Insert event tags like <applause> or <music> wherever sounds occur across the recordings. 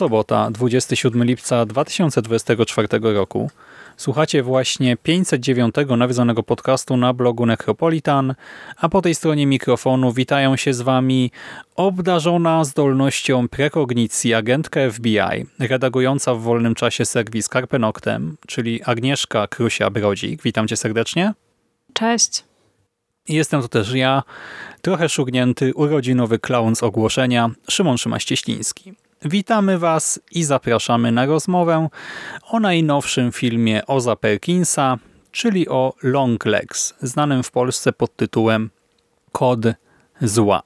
Sobota, 27 lipca 2024 roku. Słuchacie właśnie 509 nawiedzonego podcastu na blogu Necropolitan, a po tej stronie mikrofonu witają się z Wami obdarzona zdolnością prekognicji agentka FBI, redagująca w wolnym czasie serwis Carpe Noctem, czyli Agnieszka Krusia-Brodzik. Witam Cię serdecznie. Cześć. Jestem to też ja, trochę szugnięty urodzinowy klaun z ogłoszenia, Szymon Szymaś-Cieśliński. Witamy Was i zapraszamy na rozmowę o najnowszym filmie Oza Perkinsa, czyli o Long Legs, znanym w Polsce pod tytułem Kod Zła.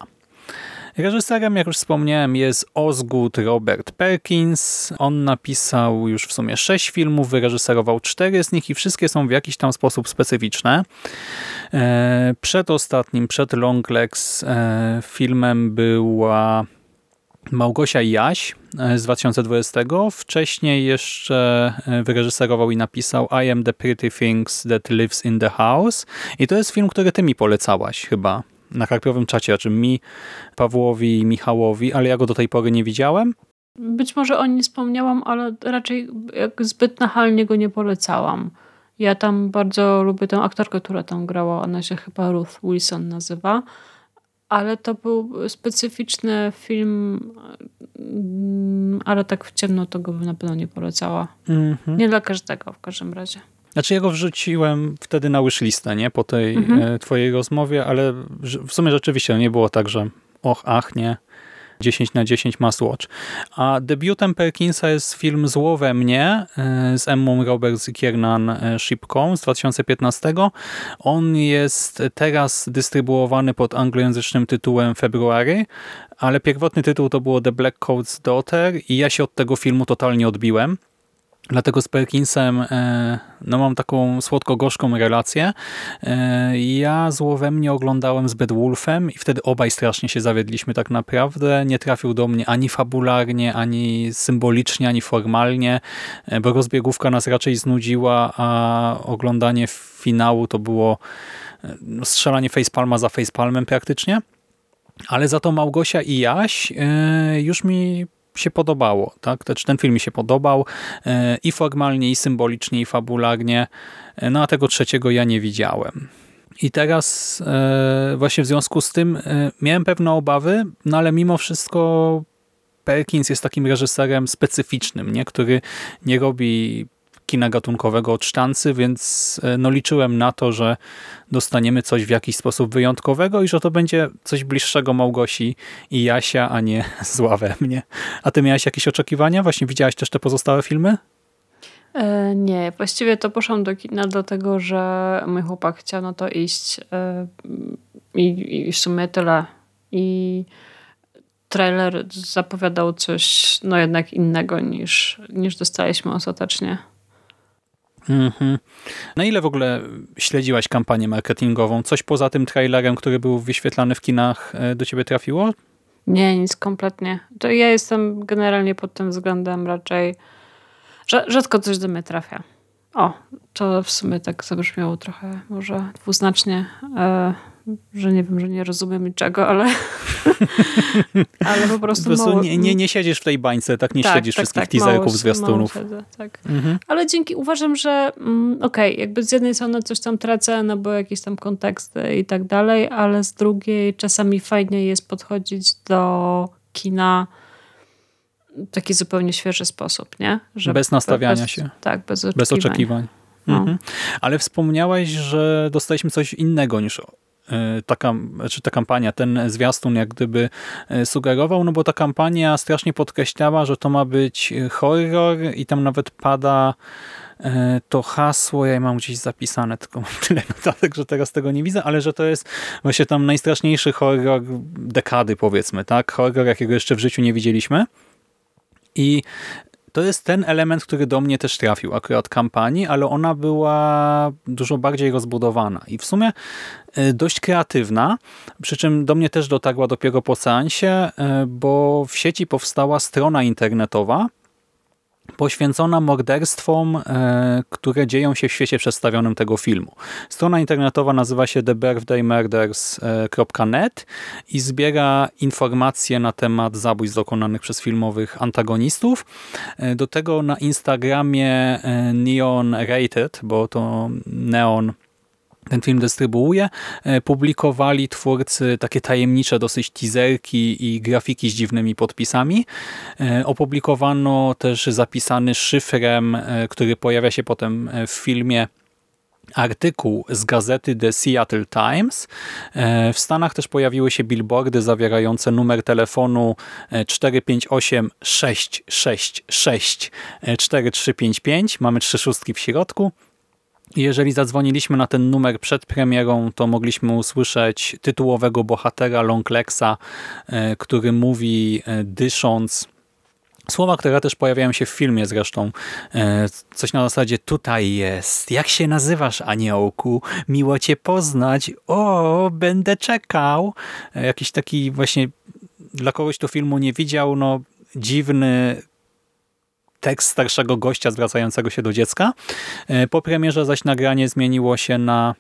Reżyserem, jak już wspomniałem, jest Osgood Robert Perkins. On napisał już w sumie sześć filmów, wyreżyserował cztery z nich i wszystkie są w jakiś tam sposób specyficzne. E, przed ostatnim, przed Long Legs e, filmem była Małgosia Jaś e, z 2020. Wcześniej jeszcze e, wyreżyserował i napisał I am the pretty things that lives in the house. I to jest film, który ty mi polecałaś chyba na karpiowym czacie, czym mi, Pawłowi Michałowi, ale ja go do tej pory nie widziałem. Być może o nim wspomniałam, ale raczej zbyt nachalnie go nie polecałam. Ja tam bardzo lubię tę aktorkę, która tam grała. Ona się chyba Ruth Wilson nazywa ale to był specyficzny film, mm, ale tak w ciemno to go bym na pewno nie polecała. Mm -hmm. Nie dla każdego w każdym razie. Znaczy ja go wrzuciłem wtedy na listę, nie? Po tej mm -hmm. twojej rozmowie, ale w sumie rzeczywiście nie było tak, że och, ach, nie. 10 na 10 must watch. A debiutem Perkinsa jest film Zło we mnie e, z Emmą Roberts i Kiernan e, Shipką z 2015. On jest teraz dystrybuowany pod anglojęzycznym tytułem February, ale pierwotny tytuł to było The Black Coat's Daughter i ja się od tego filmu totalnie odbiłem. Dlatego z Perkinsem e, no mam taką słodko-gorzką relację. E, ja zło mnie oglądałem z Wolfem i wtedy obaj strasznie się zawiedliśmy tak naprawdę. Nie trafił do mnie ani fabularnie, ani symbolicznie, ani formalnie, e, bo rozbiegówka nas raczej znudziła, a oglądanie finału to było strzelanie facepalma za facepalmem praktycznie. Ale za to Małgosia i Jaś już mi się podobało. Tak? Znaczy, ten film mi się podobał e, i formalnie, i symbolicznie, i fabularnie. E, no a tego trzeciego ja nie widziałem. I teraz e, właśnie w związku z tym miałem pewne obawy, no ale mimo wszystko Perkins jest takim reżyserem specyficznym, nie? który nie robi kina gatunkowego od sztancy, więc e, no, liczyłem na to, że dostaniemy coś w jakiś sposób wyjątkowego i że to będzie coś bliższego Małgosi i Jasia, a nie <laughs> zła we mnie. A ty miałaś jakieś oczekiwania? Właśnie widziałaś też te pozostałe filmy? E, nie, właściwie to poszłam do kina dlatego, że mój chłopak chciał na to iść e, i, i w sumie tyle. I trailer zapowiadał coś no jednak innego niż, niż dostaliśmy ostatecznie. Mhm. Na ile w ogóle śledziłaś kampanię marketingową? Coś poza tym trailerem, który był wyświetlany w kinach e, do ciebie trafiło? Nie, nic kompletnie. To ja jestem generalnie pod tym względem raczej rzadko coś do mnie trafia. O, to w sumie tak zabrzmiało trochę może dwuznacznie. E, że nie wiem, że nie rozumiem niczego, ale, <laughs> ale po prostu, po prostu mało... nie, nie, nie siedzisz w tej bańce, tak nie tak, śledzisz tak, wszystkich tak, teaserków, mało, zwiastunów. Mało siedzę, tak. Mhm. Ale dzięki, uważam, że mm, okej, okay, jakby z jednej strony coś tam tracę, no bo jakieś tam konteksty i tak dalej, ale z drugiej czasami fajnie jest podchodzić do kina taki zupełnie świeży sposób, nie? Że bez nastawiania bez, się. Tak, bez oczekiwań. Bez oczekiwań. No. Mhm. Ale wspomniałeś, że dostaliśmy coś innego niż ta, czy ta kampania, ten zwiastun jak gdyby e, sugerował, no bo ta kampania strasznie podkreślała, że to ma być horror i tam nawet pada e, to hasło, ja mam gdzieś zapisane, tylko mam tyle notatek, że teraz tego nie widzę, ale że to jest właśnie tam najstraszniejszy horror dekady powiedzmy, tak? Horror, jakiego jeszcze w życiu nie widzieliśmy. I to jest ten element, który do mnie też trafił akurat kampanii, ale ona była dużo bardziej rozbudowana i w sumie e, dość kreatywna, przy czym do mnie też dotarła dopiero po seansie, e, bo w sieci powstała strona internetowa, poświęcona morderstwom, e, które dzieją się w świecie przedstawionym tego filmu. Strona internetowa nazywa się thebirthdaymurders.net i zbiera informacje na temat zabójstw dokonanych przez filmowych antagonistów. E, do tego na Instagramie e, Neon Rated, bo to Neon ten film dystrybuuje, e, publikowali twórcy takie tajemnicze dosyć teaserki i grafiki z dziwnymi podpisami. E, opublikowano też zapisany szyfrem, e, który pojawia się potem w filmie artykuł z gazety The Seattle Times. W Stanach też pojawiły się billboardy zawierające numer telefonu 458 666 4355. Mamy trzy szóstki w środku. Jeżeli zadzwoniliśmy na ten numer przed premierą, to mogliśmy usłyszeć tytułowego bohatera Longlexa, e, który mówi e, dysząc Słowa, które też pojawiają się w filmie zresztą. E, coś na zasadzie tutaj jest. Jak się nazywasz, aniołku? Miło cię poznać. O, będę czekał. Jakiś taki właśnie dla kogoś, kto filmu nie widział, no dziwny tekst starszego gościa zwracającego się do dziecka. E, po premierze zaś nagranie zmieniło się na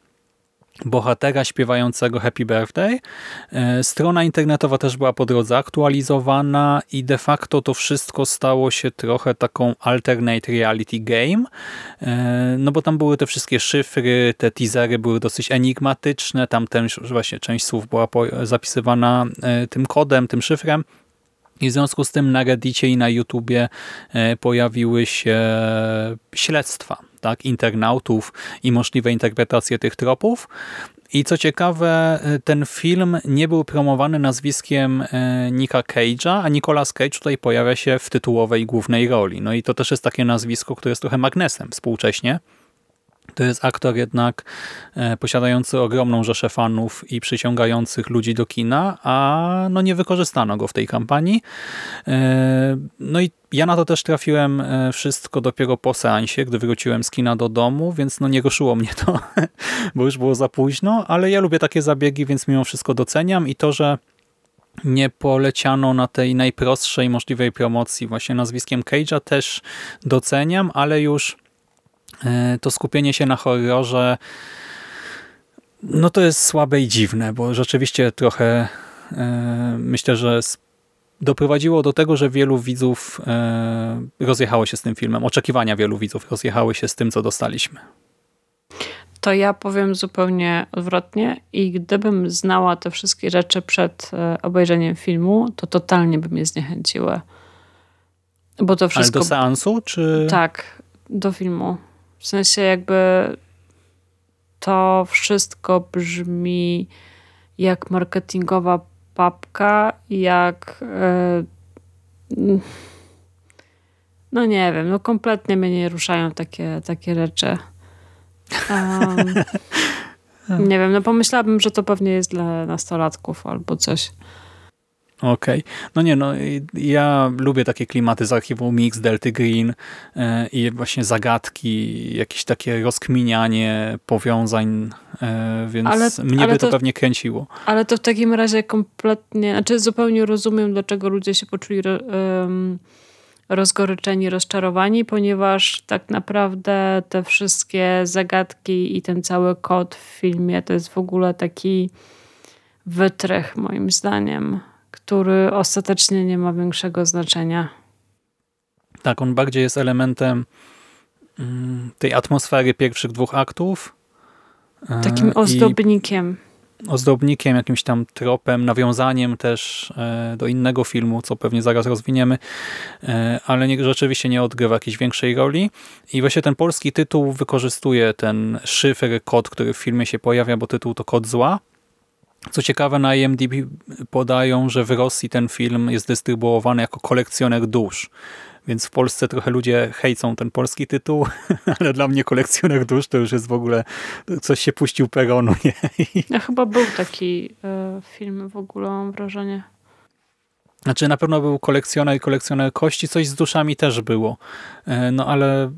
bohatera śpiewającego Happy Birthday. E, strona internetowa też była po drodze aktualizowana i de facto to wszystko stało się trochę taką alternate reality game, e, no bo tam były te wszystkie szyfry, te teasery były dosyć enigmatyczne, tam też właśnie część słów była zapisywana tym kodem, tym szyfrem, i w związku z tym na Reddicie i na YouTubie e, pojawiły się śledztwa tak, internautów i możliwe interpretacje tych tropów. I co ciekawe, e, ten film nie był promowany nazwiskiem e, Nika Cage'a, a Nicolas Cage tutaj pojawia się w tytułowej głównej roli. No i to też jest takie nazwisko, które jest trochę magnesem współcześnie. To jest aktor jednak e, posiadający ogromną rzeszę fanów i przyciągających ludzi do kina, a no nie wykorzystano go w tej kampanii. E, no i ja na to też trafiłem e, wszystko dopiero po seansie, gdy wróciłem z kina do domu, więc no nie ruszyło mnie to, <laughs> bo już było za późno, ale ja lubię takie zabiegi, więc mimo wszystko doceniam i to, że nie poleciano na tej najprostszej możliwej promocji właśnie nazwiskiem Cage'a też doceniam, ale już to skupienie się na horrorze no to jest słabe i dziwne, bo rzeczywiście trochę e, myślę, że doprowadziło do tego, że wielu widzów e, rozjechało się z tym filmem. Oczekiwania wielu widzów rozjechały się z tym, co dostaliśmy. To ja powiem zupełnie odwrotnie i gdybym znała te wszystkie rzeczy przed obejrzeniem filmu, to totalnie by mnie zniechęciły. Bo to wszystko... Ale do seansu, czy... Tak, do filmu. W sensie jakby to wszystko brzmi jak marketingowa papka, jak yy, no nie wiem, no kompletnie mnie nie ruszają takie, takie rzeczy. Um, <laughs> nie wiem, no pomyślałabym, że to pewnie jest dla nastolatków albo coś. Okej. Okay. No nie, no ja lubię takie klimaty z archiwum Mix, Delty Green e, i właśnie zagadki, jakieś takie rozkminianie powiązań, e, więc ale, mnie ale by to, to, pewnie kręciło. Ale to w takim razie kompletnie, znaczy zupełnie rozumiem, dlaczego ludzie się poczuli um, rozgoryczeni, rozczarowani, ponieważ tak naprawdę te wszystkie zagadki i ten cały kod w filmie to jest w ogóle taki wytrych moim zdaniem który ostatecznie nie ma większego znaczenia. Tak, on bardziej jest elementem mm, tej atmosfery pierwszych dwóch aktów. E, Takim ozdobnikiem. ozdobnikiem, jakimś tam tropem, nawiązaniem też e, do innego filmu, co pewnie zaraz rozwiniemy, e, ale nie, rzeczywiście nie odgrywa jakiejś większej roli. I właśnie ten polski tytuł wykorzystuje ten szyfr, kod, który w filmie się pojawia, bo tytuł to kod zła. Co ciekawe, na IMDb podają, że w Rosji ten film jest dystrybuowany jako kolekcjoner dusz. Więc w Polsce trochę ludzie hejcą ten polski tytuł, <laughs> ale dla mnie kolekcjoner dusz to już jest w ogóle coś się puścił peronu. Nie? Ja <laughs> chyba był taki e, film w ogóle, mam wrażenie. Znaczy na pewno był kolekcjoner i kolekcjoner kości, coś z duszami też było. E, no ale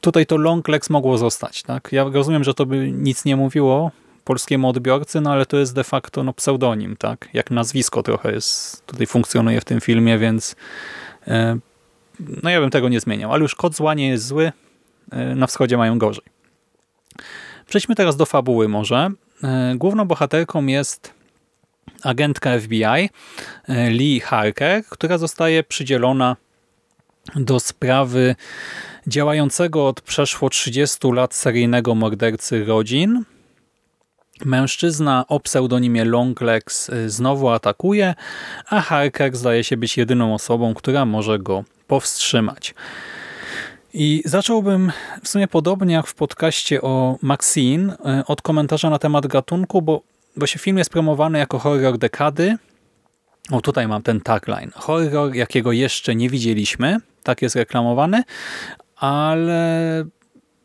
tutaj to Long Legs mogło zostać. tak? Ja rozumiem, że to by nic nie mówiło polskiemu odbiorcy, no ale to jest de facto no, pseudonim, tak? Jak nazwisko trochę jest, tutaj funkcjonuje w tym filmie, więc e, no ja bym tego nie zmieniał, ale już kod zła nie jest zły, e, na wschodzie mają gorzej. Przejdźmy teraz do fabuły może. E, główną bohaterką jest agentka FBI Lee Harker, która zostaje przydzielona do sprawy działającego od przeszło 30 lat seryjnego mordercy rodzin. Mężczyzna o pseudonimie Longlegs znowu atakuje, a Harker zdaje się być jedyną osobą, która może go powstrzymać. I zacząłbym w sumie podobnie jak w podcaście o Maxine e, od komentarza na temat gatunku, bo, bo się film jest promowany jako horror dekady. O, tutaj mam ten tagline. Horror, jakiego jeszcze nie widzieliśmy. Tak jest reklamowany, ale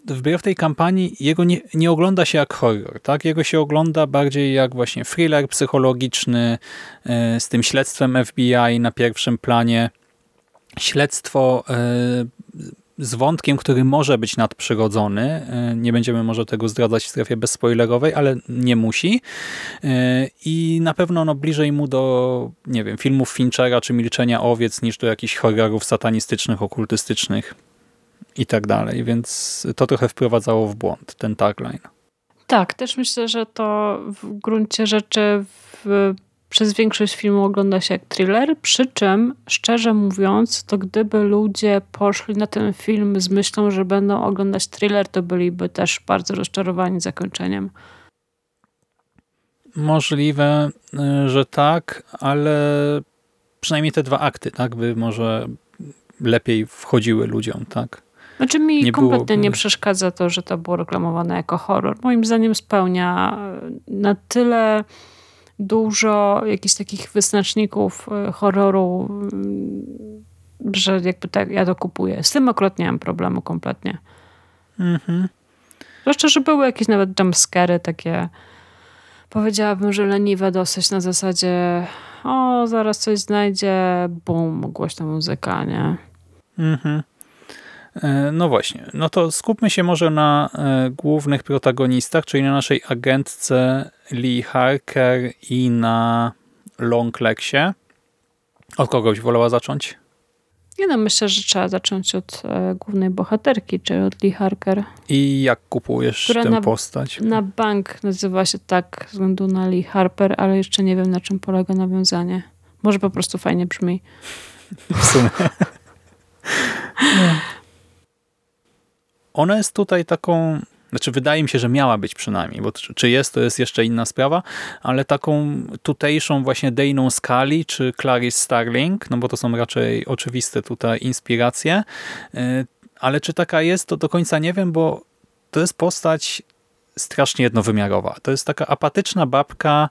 wbrew tej kampanii jego nie, nie, ogląda się jak horror. Tak? Jego się ogląda bardziej jak właśnie thriller psychologiczny e, z tym śledztwem FBI na pierwszym planie śledztwo e, z wątkiem, który może być nadprzyrodzony. E, nie będziemy może tego zdradzać w strefie bezspoilerowej, ale nie musi. I na pewno no, bliżej mu do, nie wiem, filmów Finchera czy Milczenia Owiec niż do jakichś horrorów satanistycznych, okultystycznych i tak dalej. Więc to trochę wprowadzało w błąd ten tagline. Tak, też myślę, że to w gruncie rzeczy w przez większość filmu ogląda się jak thriller, przy czym, szczerze mówiąc, to gdyby ludzie poszli na ten film z myślą, że będą oglądać thriller, to byliby też bardzo rozczarowani zakończeniem. Możliwe, y, że tak, ale przynajmniej te dwa akty, tak, by może lepiej wchodziły ludziom, tak? Znaczy mi nie kompletnie było... nie przeszkadza to, że to było reklamowane jako horror. Moim zdaniem spełnia na tyle dużo jakichś takich wyznaczników e, horroru, mm, że jakby tak ja to kupuję. Z tym akurat nie mam problemu kompletnie. Mhm. Zwłaszcza, że były jakieś nawet jumpscary takie powiedziałabym, że leniwe dosyć na zasadzie o, zaraz coś znajdzie, bum, głośna muzyka, nie? Mhm. E, no właśnie, no to skupmy się może na e, głównych protagonistach, czyli na naszej agentce Lee Harker i na Longlegsie. Od kogo byś wolała zacząć? Nie no, myślę, że trzeba zacząć od e, głównej bohaterki, czyli od Lee Harker. I jak kupujesz tę na, postać? Na bank nazywa się tak względu na Lee Harper, ale jeszcze nie wiem na czym polega nawiązanie. Może po prostu fajnie brzmi. W sumie. <laughs> Ona jest tutaj taką, znaczy wydaje mi się, że miała być przynajmniej, bo czy jest, to jest jeszcze inna sprawa, ale taką tutejszą właśnie Dejną Skali czy Clarice Starling, no bo to są raczej oczywiste tutaj inspiracje, e, ale czy taka jest, to do końca nie wiem, bo to jest postać strasznie jednowymiarowa. To jest taka apatyczna babka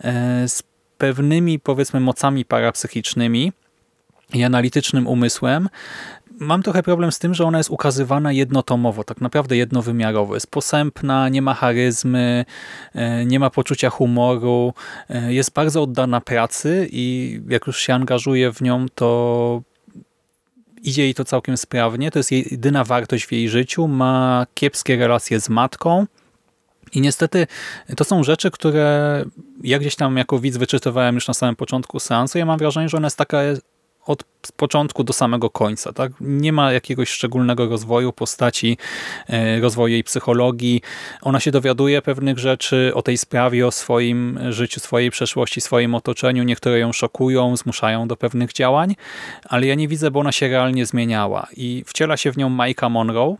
e, z pewnymi powiedzmy mocami parapsychicznymi, i analitycznym umysłem, mam trochę problem z tym, że ona jest ukazywana jednotomowo, tak naprawdę jednowymiarowo. Jest posępna, nie ma charyzmy, e, nie ma poczucia humoru, e, jest bardzo oddana pracy i jak już się angażuje w nią, to idzie jej to całkiem sprawnie. To jest jedyna wartość w jej życiu. Ma kiepskie relacje z matką. I niestety to są rzeczy, które ja gdzieś tam jako widz wyczytywałem już na samym początku seansu. Ja mam wrażenie, że ona jest taka od początku do samego końca. Tak? Nie ma jakiegoś szczególnego rozwoju postaci, e, rozwoju jej psychologii. Ona się dowiaduje pewnych rzeczy o tej sprawie, o swoim życiu, swojej przeszłości, swoim otoczeniu. Niektóre ją szokują, zmuszają do pewnych działań, ale ja nie widzę, bo ona się realnie zmieniała. I wciela się w nią Majka Monroe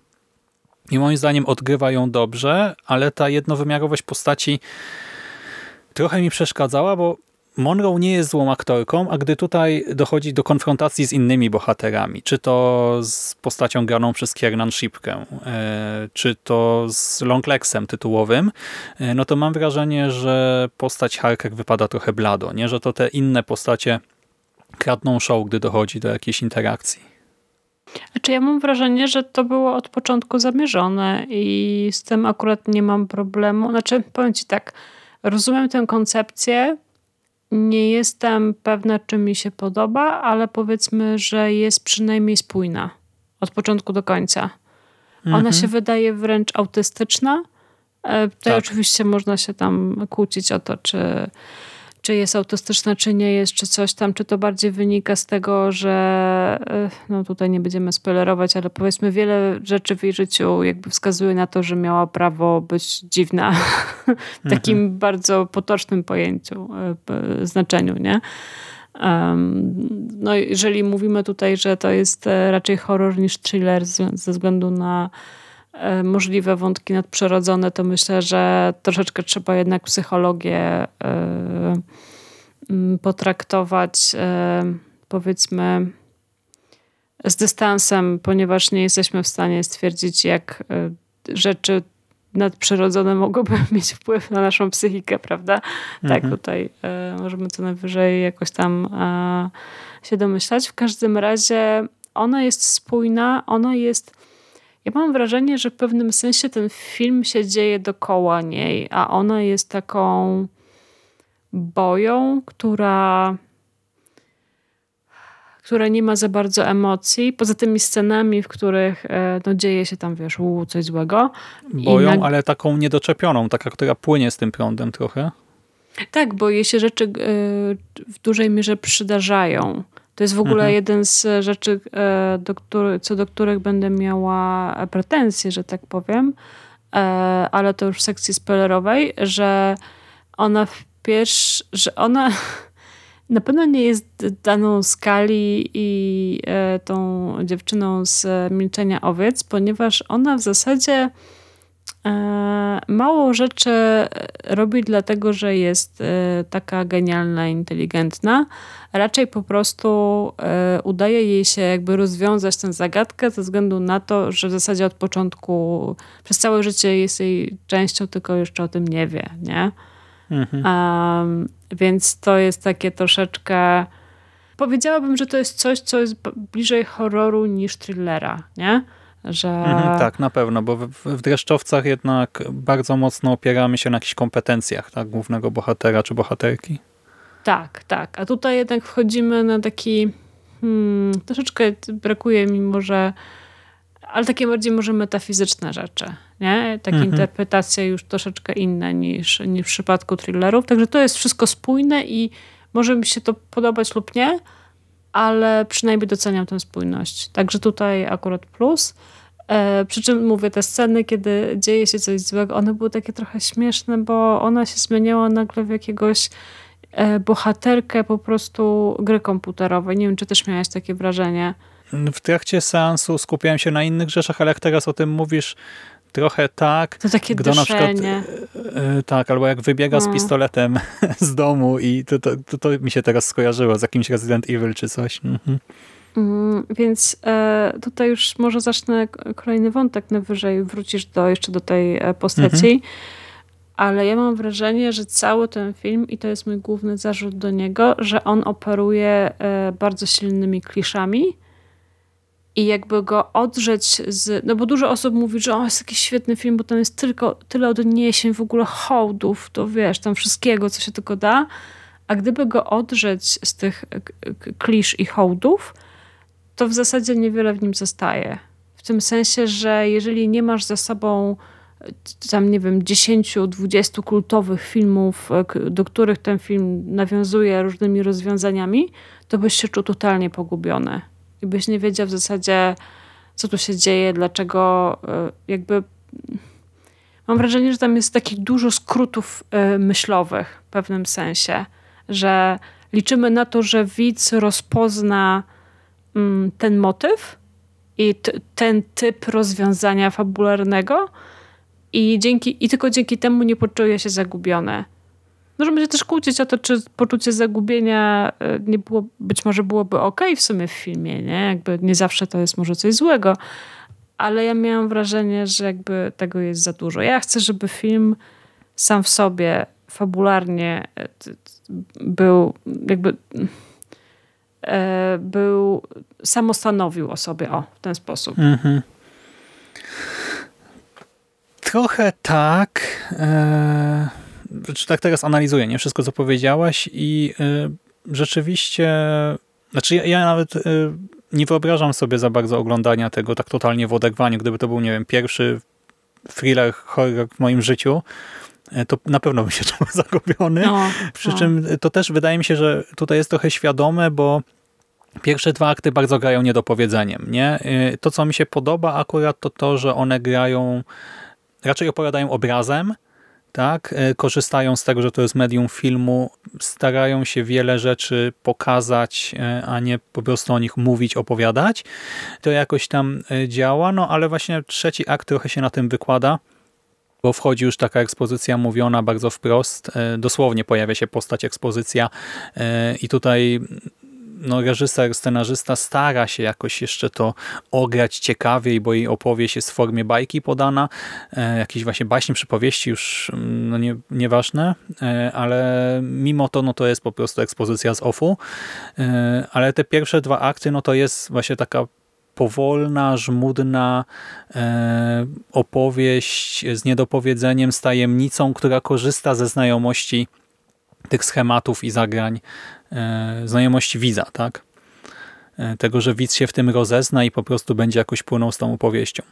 i moim zdaniem odgrywa ją dobrze, ale ta jednowymiarowość postaci trochę mi przeszkadzała, bo Monroe nie jest złą aktorką, a gdy tutaj dochodzi do konfrontacji z innymi bohaterami, czy to z postacią graną przez Kiernan Shipkę, e, czy to z Longlexem tytułowym, e, no to mam wrażenie, że postać Harker wypada trochę blado, nie? że to te inne postacie kradną show, gdy dochodzi do jakiejś interakcji. Znaczy ja mam wrażenie, że to było od początku zamierzone i z tym akurat nie mam problemu. Znaczy powiem ci tak, rozumiem tę koncepcję, nie jestem pewna, czy mi się podoba, ale powiedzmy, że jest przynajmniej spójna od początku do końca. Ona mhm. się wydaje wręcz autystyczna. E, tutaj tak. oczywiście można się tam kłócić o to, czy czy jest autystyczna, czy nie jest, czy coś tam, czy to bardziej wynika z tego, że e, no tutaj nie będziemy spoilerować, ale powiedzmy wiele rzeczy w jej życiu jakby wskazuje na to, że miała prawo być dziwna w takim mhm. bardzo potocznym pojęciu, e, znaczeniu, nie? no jeżeli mówimy tutaj, że to jest e, raczej horror niż thriller ze względu na możliwe wątki nadprzyrodzone, to myślę, że troszeczkę trzeba jednak psychologię e, potraktować e, powiedzmy z dystansem, ponieważ nie jesteśmy w stanie stwierdzić, jak rzeczy nadprzyrodzone mogłyby <laughs> mieć wpływ na naszą psychikę, prawda? Tak, mhm. Tak, tutaj możemy co najwyżej jakoś tam się domyślać. W każdym razie ona jest spójna, ona jest ja mam wrażenie, że w pewnym sensie ten film się dzieje dokoła niej, a ona jest taką boją, która która nie ma za bardzo emocji, poza tymi scenami, w których e, no, dzieje się tam, wiesz, u, coś złego. Boją, na... ale taką niedoczepioną, taka, która płynie z tym prądem trochę. Tak, bo jej się rzeczy e, w dużej mierze przydarzają. To jest w ogóle mhm. jeden z rzeczy, e, do który, co do których będę miała pretensje, że tak powiem, e, ale to już w sekcji spoilerowej, że ona w pierwszy, że ona <laughs> na pewno nie jest daną skali i e, tą dziewczyną z Milczenia Owiec, ponieważ ona w zasadzie mało rzeczy robi dlatego, że jest taka genialna, inteligentna, raczej po prostu e, udaje jej się jakby rozwiązać tę zagadkę ze względu na to, że w zasadzie od początku przez całe życie jest jej częścią, tylko jeszcze o tym nie wie, nie? Mhm. Um, więc to jest takie troszeczkę powiedziałabym, że to jest coś, co jest bliżej horroru niż thrillera, nie? Że... Mhm, tak, na pewno, bo w, w dreszczowcach jednak bardzo mocno opieramy się na jakichś kompetencjach tak, głównego bohatera czy bohaterki. Tak, tak. A tutaj jednak wchodzimy na taki. Hmm, troszeczkę brakuje mi może. Ale takie bardziej może metafizyczne rzeczy. Nie? Takie mhm. interpretacje już troszeczkę inne niż, niż w przypadku thrillerów. Także to jest wszystko spójne i może mi się to podobać lub nie, ale przynajmniej doceniam tę spójność. Także tutaj akurat plus. E, przy czym mówię, te sceny, kiedy dzieje się coś złego, one były takie trochę śmieszne, bo ona się zmieniała nagle w jakiegoś E, bohaterkę po prostu gry komputerowej. Nie wiem, czy też miałeś takie wrażenie. W trakcie seansu skupiałem się na innych rzeczach, ale jak teraz o tym mówisz, trochę tak. To takie gdy na przykład, e, Tak, albo jak wybiega no. z pistoletem <laughs> z domu i to, to, to, to, mi się teraz skojarzyło z jakimś Resident Evil czy coś. Mhm. Mm, więc e, tutaj już może zacznę kolejny wątek najwyżej. Wrócisz do, jeszcze do tej postaci. Mhm ale ja mam wrażenie, że cały ten film, i to jest mój główny zarzut do niego, że on operuje bardzo silnymi kliszami i jakby go odrzeć z... No bo dużo osób mówi, że o, jest jakiś świetny film, bo tam jest tylko tyle odniesień, w ogóle hołdów, to wiesz, tam wszystkiego, co się tylko da. A gdyby go odrzeć z tych klisz i hołdów, to w zasadzie niewiele w nim zostaje. W tym sensie, że jeżeli nie masz za sobą tam nie wiem, 10-20 kultowych filmów, e, do których ten film nawiązuje różnymi rozwiązaniami, to byś się czuł totalnie pogubiony. I byś nie wiedział w zasadzie, co tu się dzieje, dlaczego e, jakby... Mam wrażenie, że tam jest takich dużo skrótów e, myślowych w pewnym sensie, że liczymy na to, że widz rozpozna mm, ten motyw i ten typ rozwiązania fabularnego, i, dzięki, I tylko dzięki temu nie poczuję się zagubione. Możemy się też kłócić o to, czy poczucie zagubienia e, nie było, być może byłoby ok w sumie w filmie, nie? Jakby nie zawsze to jest może coś złego, ale ja miałam wrażenie, że jakby tego jest za dużo. Ja chcę, żeby film sam w sobie fabularnie e, był jakby e, był samostanowił o sobie o w ten sposób. Mhm. Trochę tak. Tak teraz analizuję nie wszystko, co powiedziałaś i e, rzeczywiście, znaczy ja, ja nawet e, nie wyobrażam sobie za bardzo oglądania tego tak totalnie w oderwaniu. Gdyby to był, nie wiem, pierwszy thriller, horror w moim życiu, e, to na pewno bym się <laughs> czuł zagubiony. No, Przy no. czym to też wydaje mi się, że tutaj jest trochę świadome, bo Pierwsze dwa akty bardzo grają niedopowiedzeniem. Nie? E, to, co mi się podoba akurat, to to, że one grają, raczej opowiadają obrazem, tak? E, korzystają z tego, że to jest medium filmu, starają się wiele rzeczy pokazać, e, a nie po prostu o nich mówić, opowiadać. To jakoś tam e, działa, no ale właśnie trzeci akt trochę się na tym wykłada, bo wchodzi już taka ekspozycja mówiona bardzo wprost. Dosłownie pojawia się postać ekspozycja i tutaj no, reżyser, scenarzysta stara się jakoś jeszcze to ograć ciekawiej, bo jej opowieść jest w formie bajki podana, e, właśnie baśni, przypowieści, już mm, no nie, nieważne, e, ale mimo to no to jest po prostu ekspozycja z offu, e, ale te pierwsze dwa akty no to jest właśnie taka powolna, żmudna e, opowieść z niedopowiedzeniem, z tajemnicą, która korzysta ze znajomości tych schematów i zagrań znajomości widza, tak? E, tego, że widz się w tym rozezna i po prostu będzie jakoś płynął z tą opowieścią.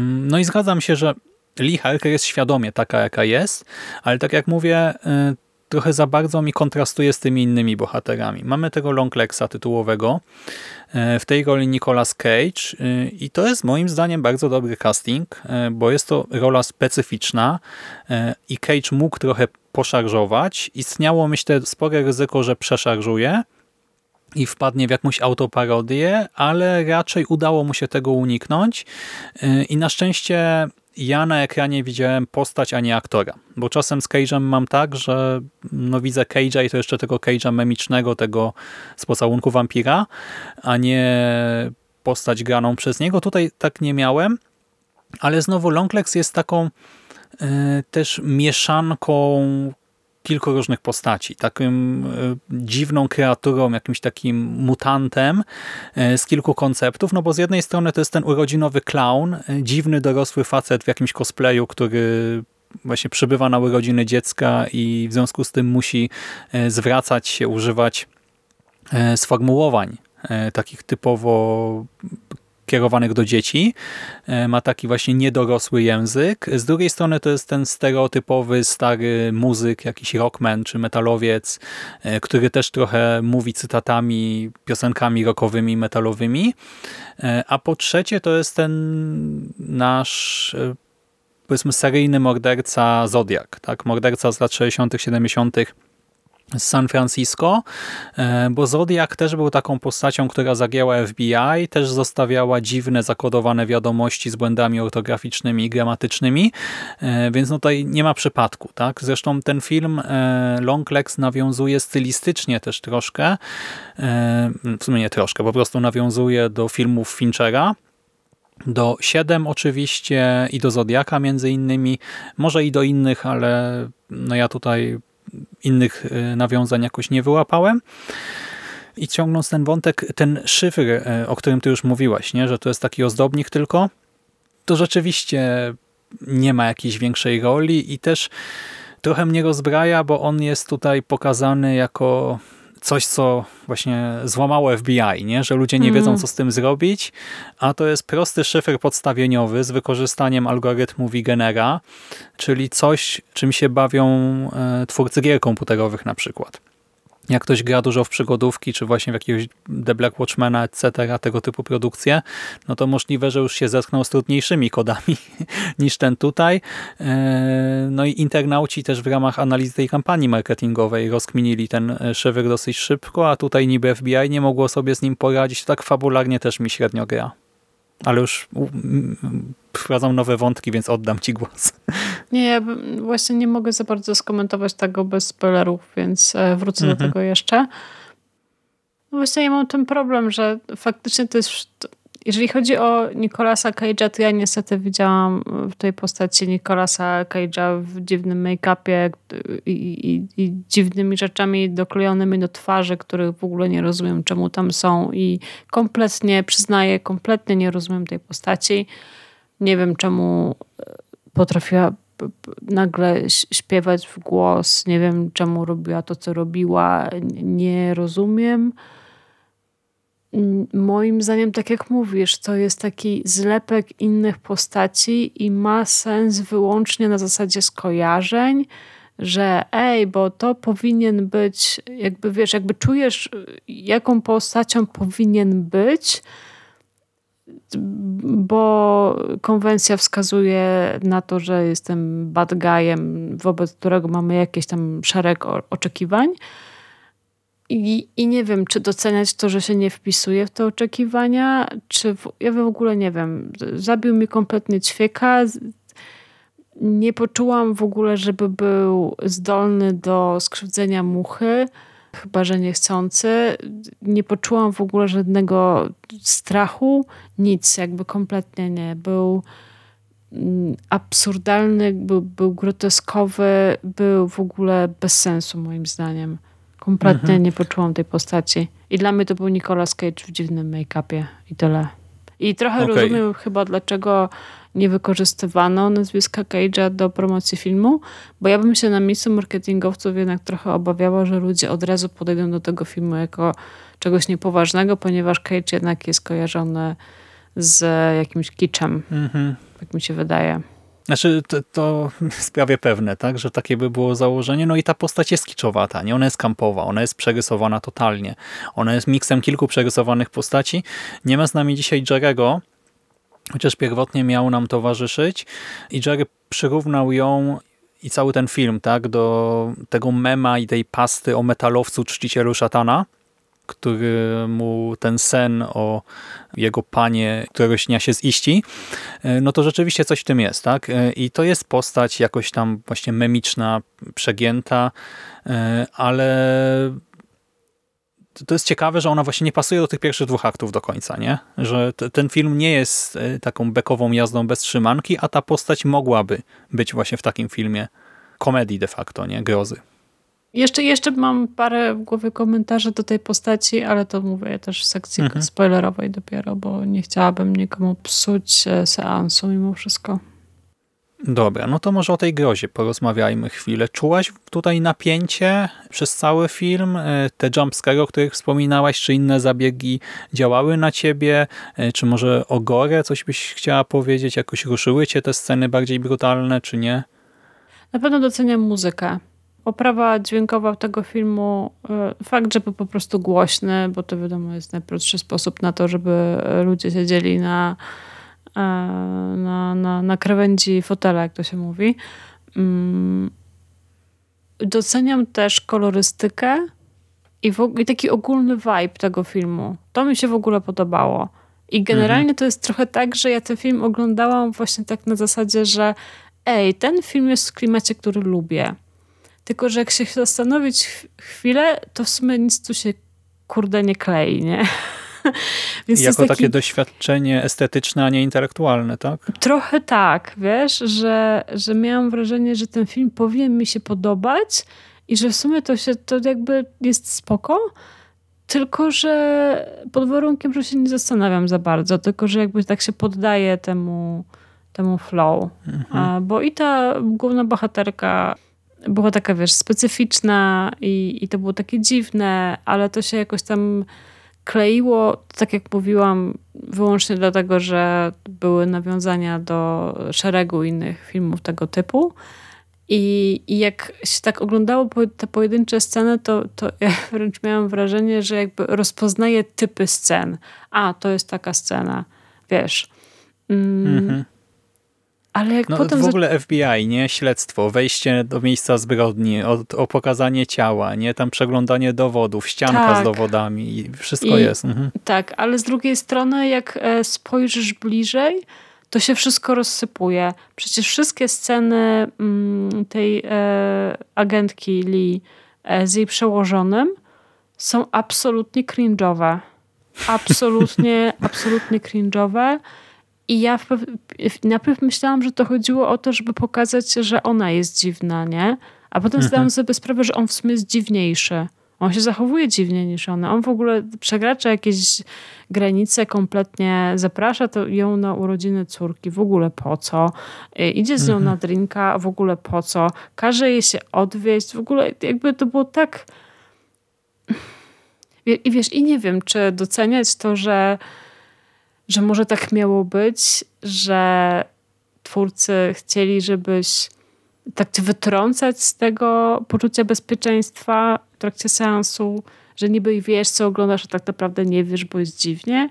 No i zgadzam się, że Lee Harker jest świadomie taka, jaka jest, ale tak jak mówię, e, trochę za bardzo mi kontrastuje z tymi innymi bohaterami. Mamy tego Longlexa tytułowego, w tej roli Nicolas Cage i to jest moim zdaniem bardzo dobry casting, bo jest to rola specyficzna i Cage mógł trochę poszarżować. Istniało, myślę, spore ryzyko, że przeszarżuje i wpadnie w jakąś autoparodię, ale raczej udało mu się tego uniknąć i na szczęście ja na ekranie widziałem postać, a nie aktora. Bo czasem z Cage'em mam tak, że no widzę Cage'a i to jeszcze tego Cage'a memicznego, tego z pocałunku wampira, a nie postać graną przez niego. Tutaj tak nie miałem, ale znowu Longlegs jest taką E, też mieszanką kilku różnych postaci. Taką e, dziwną kreaturą, jakimś takim mutantem e, z kilku konceptów, no bo z jednej strony to jest ten urodzinowy clown, dziwny dorosły facet w jakimś cosplayu, który właśnie przybywa na urodziny dziecka i w związku z tym musi zwracać się, używać sformułowań takich typowo kierowanych do dzieci. E, ma taki właśnie niedorosły język. Z drugiej strony to jest ten stereotypowy stary muzyk, jakiś rockman czy metalowiec, e, który też trochę mówi cytatami, piosenkami rockowymi, metalowymi. E, a po trzecie to jest ten nasz powiedzmy seryjny morderca Zodiak, tak? morderca z lat 60., 70., z San Francisco, e, bo Zodiak też był taką postacią, która zagięła FBI, też zostawiała dziwne, zakodowane wiadomości z błędami ortograficznymi i gramatycznymi, e, więc no tutaj nie ma przypadku. tak. Zresztą ten film e, Longlegs nawiązuje stylistycznie też troszkę, w sumie nie troszkę, po prostu nawiązuje do filmów Finchera, do 7 oczywiście i do Zodiaka między innymi, może i do innych, ale no ja tutaj innych e, nawiązań jakoś nie wyłapałem. I ciągnąc ten wątek, ten szyfr, e, o którym ty już mówiłaś, nie? że to jest taki ozdobnik tylko, to rzeczywiście nie ma jakiejś większej roli i też trochę mnie rozbraja, bo on jest tutaj pokazany jako coś, co właśnie złamało FBI, nie? że ludzie nie wiedzą, mm. co z tym zrobić, a to jest prosty szyfr podstawieniowy z wykorzystaniem algorytmu Wigenera, czyli coś, czym się bawią e, twórcy gier komputerowych na przykład jak ktoś gra dużo w przygodówki, czy właśnie w jakiegoś The Black Watchmana, etc., tego typu produkcje, no to możliwe, że już się zetknął z trudniejszymi kodami <laughs> niż ten tutaj. E, no i internauci też w ramach analizy tej kampanii marketingowej rozkminili ten szyfr dosyć szybko, a tutaj niby FBI nie mogło sobie z nim poradzić. To tak fabularnie też mi średnio gra. Ale już wprowadzam nowe wątki, więc oddam ci głos. Nie, ja właśnie nie mogę za bardzo skomentować tego bez spoilerów, więc e, wrócę mhm. do tego jeszcze. No właśnie ja mam ten problem, że faktycznie to jest jeżeli chodzi o Nicolasa Cage'a, to ja niestety widziałam w tej postaci Nicolasa Cage'a w dziwnym make-upie i, i, i, dziwnymi rzeczami doklejonymi do twarzy, których w ogóle nie rozumiem, czemu tam są i kompletnie, przyznaję, kompletnie nie rozumiem tej postaci. Nie wiem, czemu e, potrafiła nagle śpiewać w głos. Nie wiem, czemu robiła to, co robiła. Nie rozumiem moim zdaniem, tak jak mówisz, to jest taki zlepek innych postaci i ma sens wyłącznie na zasadzie skojarzeń, że ej, bo to powinien być, jakby wiesz, jakby czujesz, jaką postacią powinien być, bo konwencja wskazuje na to, że jestem bad guyem, wobec którego mamy jakieś tam szereg oczekiwań i, I nie wiem, czy doceniać to, że się nie wpisuje w te oczekiwania, czy w, ja w ogóle nie wiem. Zabił mi kompletnie ćwieka. Nie poczułam w ogóle, żeby był zdolny do skrzywdzenia muchy, chyba że niechcący. Nie poczułam w ogóle żadnego strachu, nic, jakby kompletnie nie. Był mm, absurdalny, był, był groteskowy, był w ogóle bez sensu moim zdaniem. Kompletnie mhm. nie poczułam tej postaci. I dla mnie to był Nicolas Cage w dziwnym make-upie i tyle. I trochę okay. rozumiem chyba, dlaczego nie wykorzystywano nazwiska Cage'a do promocji filmu, bo ja bym się na miejscu marketingowców jednak trochę obawiała, że ludzie od razu podejdą do tego filmu jako czegoś niepoważnego, ponieważ Cage jednak jest kojarzony z jakimś kiczem, mhm. jak mi się wydaje. Znaczy, to, to <laughs> jest prawie pewne, tak, że takie by było założenie. No i ta postać jest kiczowata, nie? Ona jest kampowa, ona jest przerysowana totalnie. Ona jest miksem kilku przerysowanych postaci. Nie ma z nami dzisiaj Jerego, chociaż pierwotnie miał nam towarzyszyć i Jerry przyrównał ją i cały ten film, tak, do tego mema i tej pasty o metalowcu czcicielu szatana, który mu ten sen o jego panie, którego śnia się z iści, e, no to rzeczywiście coś w tym jest. tak? E, I to jest postać jakoś tam właśnie memiczna, przegięta, e, ale to jest ciekawe, że ona właśnie nie pasuje do tych pierwszych dwóch aktów do końca, nie? Że ten film nie jest taką bekową jazdą bez trzymanki, a ta postać mogłaby być właśnie w takim filmie komedii de facto, nie? Grozy. Jeszcze, jeszcze mam parę w głowie komentarzy do tej postaci, ale to mówię też w sekcji mhm. spoilerowej dopiero, bo nie chciałabym nikomu psuć e, seansu mimo wszystko. Dobra, no to może o tej grozie porozmawiajmy chwilę. Czułaś tutaj napięcie przez cały film? E, te jumpscare, o których wspominałaś, czy inne zabiegi działały na ciebie? E, czy może o gore coś byś chciała powiedzieć? Jakoś ruszyły cię te sceny bardziej brutalne, czy nie? Na pewno doceniam muzykę oprawa dźwiękowa tego filmu, e, fakt, że był po prostu głośny, bo to wiadomo jest najprostszy sposób na to, żeby ludzie siedzieli na, e, na, na, na krawędzi fotela, jak to się mówi. Mm, doceniam też kolorystykę i, w, i taki ogólny vibe tego filmu. To mi się w ogóle podobało. I generalnie mhm. to jest trochę tak, że ja ten film oglądałam właśnie tak na zasadzie, że ej, ten film jest w klimacie, który lubię. Tylko, że jak się zastanowić chwilę, to w sumie nic tu się kurde nie klei, nie? <laughs> Więc jako taki... takie doświadczenie estetyczne, a nie intelektualne, tak? Trochę tak, wiesz, że, że miałam wrażenie, że ten film powinien mi się podobać i że w sumie to się, to jakby jest spoko, tylko, że pod warunkiem, że się nie zastanawiam za bardzo, tylko, że jakby tak się poddaję temu, temu flow. Mhm. Bo i ta główna bohaterka była taka, wiesz, specyficzna i, i to było takie dziwne, ale to się jakoś tam kleiło, tak jak mówiłam, wyłącznie dlatego, że były nawiązania do szeregu innych filmów tego typu. I, I jak się tak oglądało te pojedyncze sceny, to, to <laughs> ja wręcz miałam wrażenie, że jakby rozpoznaję typy scen. A, to jest taka scena, wiesz. Mm, mhm. Ale jak no, potem... W ogóle FBI, nie? Śledztwo, wejście do miejsca zbrodni, o, o pokazanie ciała, nie? Tam przeglądanie dowodów, ścianka tak. z dowodami i wszystko I, jest. Mhm. Tak, ale z drugiej strony jak e, spojrzysz bliżej, to się wszystko rozsypuje. Przecież wszystkie sceny mm, tej e, agentki Lee e, z jej przełożonym są absolutnie cringe'owe. Absolutnie, <laughs> absolutnie cringe'owe. I ja w, najpierw myślałam, że to chodziło o to, żeby pokazać, że ona jest dziwna, nie? A potem mhm. zdałam sobie sprawę, że on w sumie jest dziwniejszy. On się zachowuje dziwnie niż ona. On w ogóle przekracza jakieś granice, kompletnie zaprasza to ją na urodziny córki. W ogóle po co? Y, idzie z nią mhm. na drinka, w ogóle po co? Każe jej się odwieźć. W ogóle jakby to było tak... I wiesz, i nie wiem, czy doceniać to, że, że może tak miało być, że twórcy chcieli, żebyś tak cię wytrącać z tego poczucia bezpieczeństwa w trakcie seansu, że niby wiesz, co oglądasz, a tak naprawdę nie wiesz, bo jest dziwnie.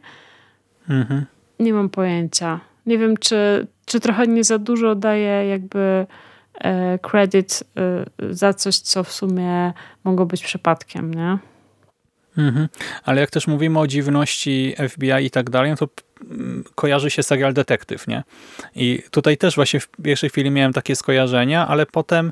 Mhm. Nie mam pojęcia. Nie wiem, czy, czy trochę nie za dużo daje jakby e, credit e, za coś, co w sumie mogło być przypadkiem, nie? Mhm. Ale jak też mówimy o dziwności FBI i tak dalej, no to mm, kojarzy się serial Detektyw, nie? I tutaj też właśnie w pierwszej chwili miałem takie skojarzenia, ale potem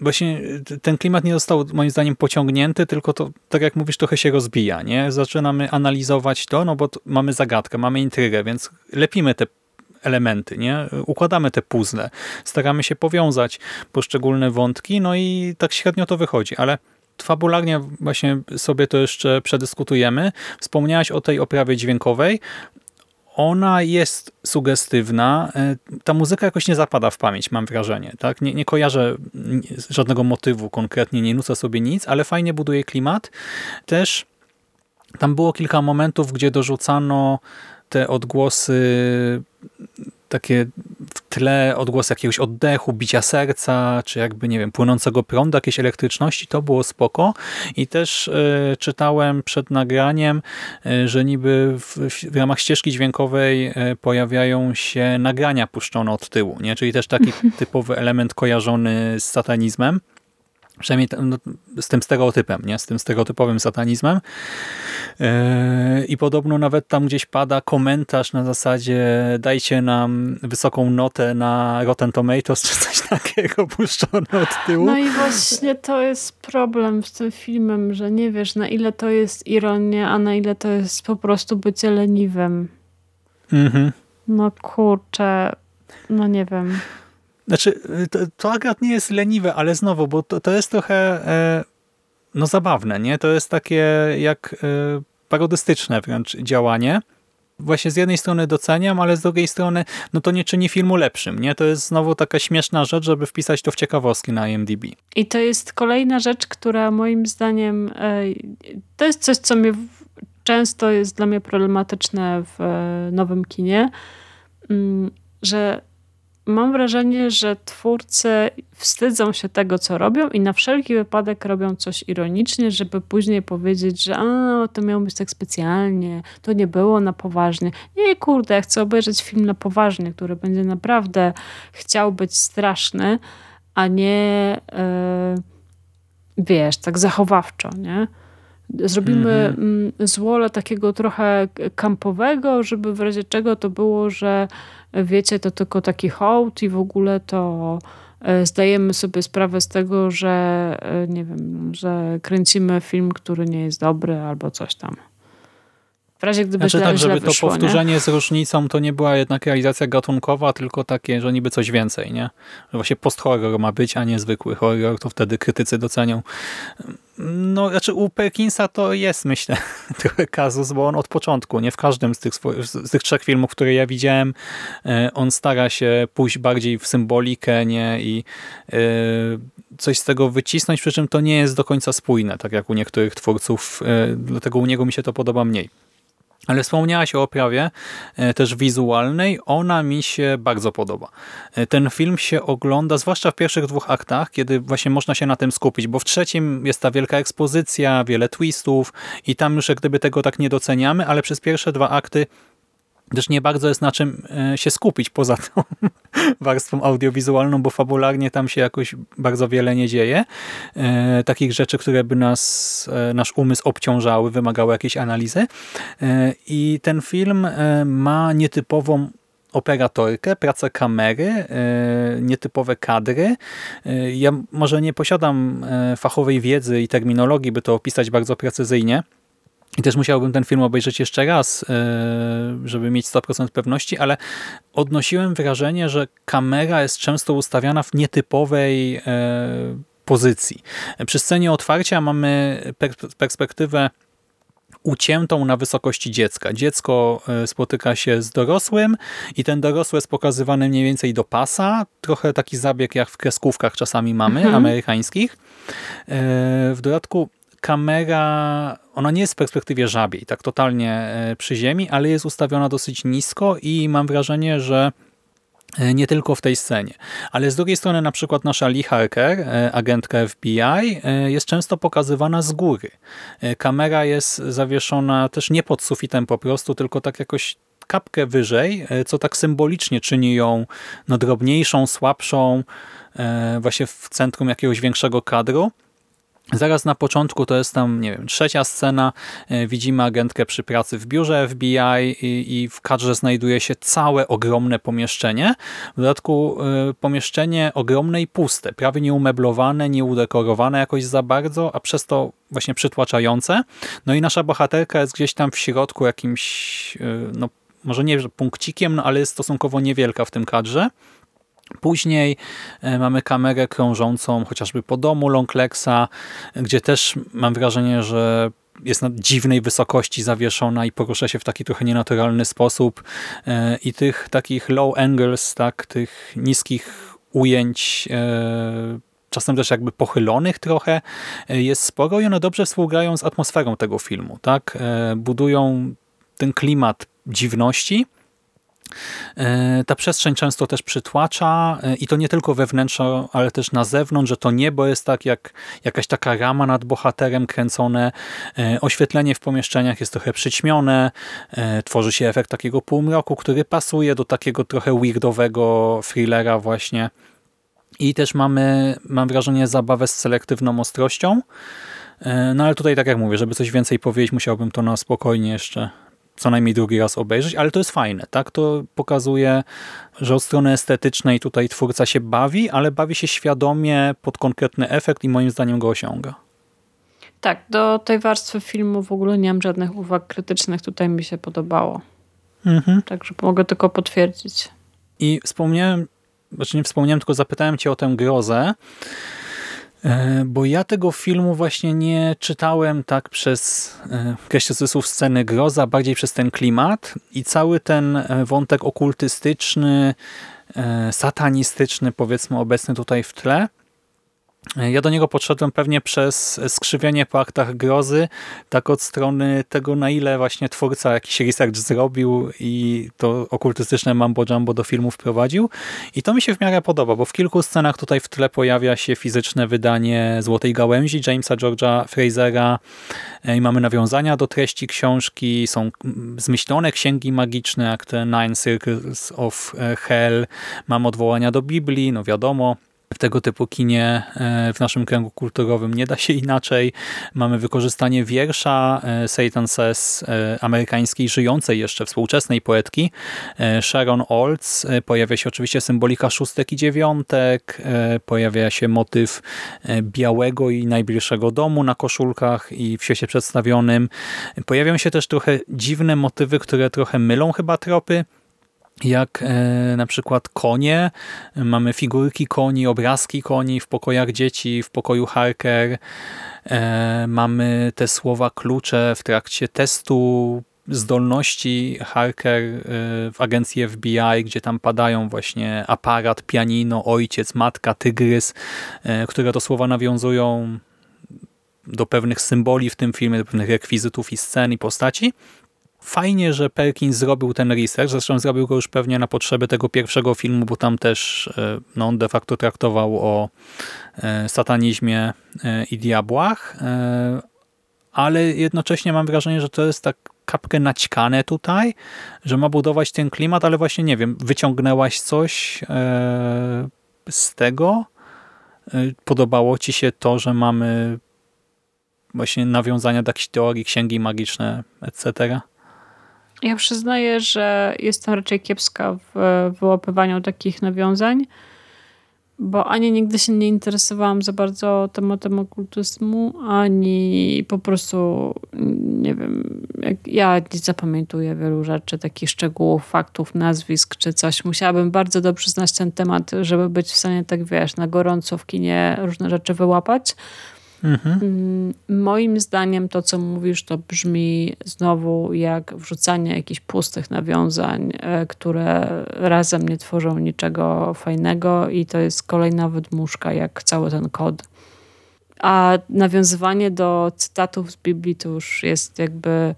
właśnie ten klimat nie został moim zdaniem pociągnięty, tylko to, tak jak mówisz, trochę się rozbija, nie? Zaczynamy analizować to, no bo mamy zagadkę, mamy intrygę, więc lepimy te elementy, nie? Układamy te puzzle, staramy się powiązać poszczególne wątki, no i tak średnio to wychodzi, ale fabularnie właśnie sobie to jeszcze przedyskutujemy. Wspomniałaś o tej oprawie dźwiękowej. Ona jest sugestywna. E, ta muzyka jakoś nie zapada w pamięć, mam wrażenie. Tak? Nie, nie kojarzę żadnego motywu konkretnie, nie nucę sobie nic, ale fajnie buduje klimat. Też tam było kilka momentów, gdzie dorzucano te odgłosy takie w tle odgłos jakiegoś oddechu, bicia serca, czy jakby, nie wiem, płynącego prądu, jakiejś elektryczności, to było spoko. I też y, czytałem przed nagraniem, y, że niby w, w, ramach ścieżki dźwiękowej y, pojawiają się nagrania puszczone od tyłu, nie? czyli też taki <laughs> typowy element kojarzony z satanizmem przynajmniej no, z tym stereotypem, nie? z tym stereotypowym satanizmem. Yy, I podobno nawet tam gdzieś pada komentarz na zasadzie dajcie nam wysoką notę na Rotten Tomatoes, czy coś takiego puszczone od tyłu. No i właśnie to jest problem z tym filmem, że nie wiesz na ile to jest ironia, a na ile to jest po prostu bycie leniwym. Mhm. No kurczę, no nie wiem. Znaczy, to, to akurat nie jest leniwe, ale znowu, bo to, to jest trochę e, no zabawne, nie? To jest takie jak e, parodystyczne wręcz działanie. Właśnie z jednej strony doceniam, ale z drugiej strony no to nie czyni filmu lepszym, nie? To jest znowu taka śmieszna rzecz, żeby wpisać to w ciekawostki na IMDb. I to jest kolejna rzecz, która moim zdaniem e, to jest coś, co mnie często jest dla mnie problematyczne w e, nowym kinie, mm, że mam wrażenie, że twórcy wstydzą się tego, co robią i na wszelki wypadek robią coś ironicznie, żeby później powiedzieć, że a, to miało być tak specjalnie, to nie było na poważnie. Nie, kurde, ja chcę obejrzeć film na poważnie, który będzie naprawdę chciał być straszny, a nie yy, wiesz, tak zachowawczo, nie? Zrobimy mm -hmm. złole takiego trochę kampowego, żeby w razie czego to było, że wiecie, to tylko taki hołd i w ogóle to e, zdajemy sobie sprawę z tego, że e, nie wiem, że kręcimy film, który nie jest dobry albo coś tam. W razie gdyby znaczy, źle, tak, żeby to wyszło, powtórzenie nie? z różnicą to nie była jednak realizacja gatunkowa, tylko takie, że niby coś więcej, nie? Że właśnie post-horror ma być, a nie zwykły horror, to wtedy krytycy docenią. No, znaczy u Perkinsa to jest, myślę, <laughs> trochę kazus, bo on od początku, nie w każdym z tych, z tych trzech filmów, które ja widziałem, e, on stara się pójść bardziej w symbolikę, nie? I e, coś z tego wycisnąć, przy czym to nie jest do końca spójne, tak jak u niektórych twórców, e, dlatego u niego mi się to podoba mniej. Ale wspomniałaś o oprawie e, też wizualnej. Ona mi się bardzo podoba. E, ten film się ogląda, zwłaszcza w pierwszych dwóch aktach, kiedy właśnie można się na tym skupić, bo w trzecim jest ta wielka ekspozycja, wiele twistów i tam już jak gdyby tego tak nie doceniamy, ale przez pierwsze dwa akty też nie bardzo jest na czym e, się skupić poza <laughs> tą warstwą audiowizualną, bo fabularnie tam się jakoś bardzo wiele nie dzieje. E, takich rzeczy, które by nas, e, nasz umysł obciążały, wymagały jakiejś analizy. I ten film ma nietypową operatorkę, pracę kamery, nietypowe kadry. Ja może nie posiadam fachowej wiedzy i terminologii, by to opisać bardzo precyzyjnie, i też musiałbym ten film obejrzeć jeszcze raz, żeby mieć 100% pewności, ale odnosiłem wrażenie, że kamera jest często ustawiana w nietypowej pozycji. Przy scenie otwarcia mamy perspektywę uciętą na wysokości dziecka. Dziecko e, spotyka się z dorosłym i ten dorosły jest pokazywany mniej więcej do pasa. Trochę taki zabieg jak w kreskówkach czasami mamy, mhm. amerykańskich. E, w dodatku kamera, ona nie jest w perspektywie żabiej, tak totalnie e, przy ziemi, ale jest ustawiona dosyć nisko i mam wrażenie, że E, nie tylko w tej scenie. Ale z drugiej strony na przykład nasza Lee Harker, e, agentka FBI, jest często pokazywana z góry. Kamera jest zawieszona też nie pod sufitem po prostu, tylko tak jakoś kapkę wyżej, co tak symbolicznie czyni ją no, drobniejszą, słabszą, właśnie w centrum jakiegoś większego kadru. Zaraz na początku to jest tam, nie wiem, trzecia scena. E, widzimy agentkę przy pracy w biurze FBI i, i w kadrze znajduje się całe ogromne pomieszczenie. W dodatku y, pomieszczenie ogromne i puste, prawie nieumeblowane, nieudekorowane jakoś za bardzo, a przez to właśnie przytłaczające. No i nasza bohaterka jest gdzieś tam w środku jakimś, y, no może nie punkcikiem, no ale jest stosunkowo niewielka w tym kadrze. Później e, mamy kamerę krążącą chociażby po domu Longlexa, gdzie też mam wrażenie, że jest na dziwnej wysokości zawieszona i porusza się w taki trochę nienaturalny sposób. E, i tych takich low angles, tak, tych niskich ujęć e, czasem też jakby pochylonych trochę jest sporo i one dobrze współgrają z atmosferą tego filmu, tak, budują ten klimat dziwności, ta przestrzeń często też przytłacza e, i to nie tylko wewnętrzno, ale też na zewnątrz, że to niebo jest tak jak jakaś taka rama nad bohaterem kręcone. E, oświetlenie w pomieszczeniach jest trochę przyćmione, tworzy się efekt takiego półmroku, który pasuje do takiego trochę weirdowego thrillera właśnie. I też mamy, mam wrażenie, zabawę z selektywną ostrością. No ale tutaj, tak jak mówię, żeby coś więcej powiedzieć, musiałbym to na spokojnie jeszcze co najmniej drugi raz obejrzeć, ale to jest fajne, tak? To pokazuje, że od strony estetycznej tutaj twórca się bawi, ale bawi się świadomie pod konkretny efekt i moim zdaniem go osiąga. Tak, do tej warstwy filmu w ogóle nie mam żadnych uwag krytycznych. Tutaj mi się podobało. Mhm. Także mogę tylko potwierdzić. I wspomniałem, znaczy nie wspomniałem, tylko zapytałem cię o tę grozę. E, bo ja tego filmu właśnie nie czytałem tak przez e, sceny groza, bardziej przez ten klimat i cały ten e, wątek okultystyczny, satanistyczny powiedzmy obecny tutaj w tle ja do niego podszedłem pewnie przez skrzywienie po aktach grozy, tak od strony tego, na ile właśnie twórca jakiś research zrobił i to okultystyczne mambo jumbo do filmu wprowadził. I to mi się w miarę podoba, bo w kilku scenach tutaj w tle pojawia się fizyczne wydanie Złotej Gałęzi Jamesa George'a Frasera. E, i mamy nawiązania do treści książki, są zmyślone księgi magiczne, jak te Nine Circles of e, Hell, mam odwołania do Biblii, no wiadomo, w tego typu kinie e, w naszym kręgu kulturowym nie da się inaczej. Mamy wykorzystanie wiersza e, Satan Says e, amerykańskiej, żyjącej jeszcze współczesnej poetki Sharon Olds. Pojawia się oczywiście symbolika szóstek i dziewiątek, pojawia się motyw białego i najbliższego domu na koszulkach i w świecie przedstawionym. Pojawiają się też trochę dziwne motywy, które trochę mylą chyba tropy jak e, na przykład konie. Mamy figurki koni, obrazki koni w pokojach dzieci, w pokoju Harker. E, mamy te słowa klucze w trakcie testu zdolności Harker e, w agencji FBI, gdzie tam padają właśnie aparat, pianino, ojciec, matka, tygrys, które to słowa nawiązują do pewnych symboli w tym filmie, do pewnych rekwizytów i scen i postaci. Fajnie, że Perkins zrobił ten research, zresztą zrobił go już pewnie na potrzeby tego pierwszego filmu, bo tam też e, no, on de facto traktował o e, satanizmie e, i diabłach, ale jednocześnie mam wrażenie, że to jest tak kapkę naćkane tutaj, że ma budować ten klimat, ale właśnie nie wiem, wyciągnęłaś coś z tego? Podobało ci się to, że mamy właśnie nawiązania do jakichś teorii, księgi magiczne, etc.? Ja przyznaję, że jestem raczej kiepska w wyłapywaniu takich nawiązań bo ani nigdy się nie interesowałam za bardzo tematem okultyzmu, ani po prostu nie wiem, jak ja nie zapamiętuję wielu rzeczy, takich szczegółów, faktów, nazwisk czy coś. Musiałabym bardzo dobrze znać ten temat, żeby być w stanie tak, wiesz, na gorąco w kinie różne rzeczy wyłapać. Mhm. Mm, moim zdaniem to, co mówisz, to brzmi znowu jak wrzucanie jakichś pustych nawiązań, e, które razem nie tworzą niczego fajnego i to jest kolejna wydmuszka, jak cały ten kod. A nawiązywanie do cytatów z Biblii to już jest jakby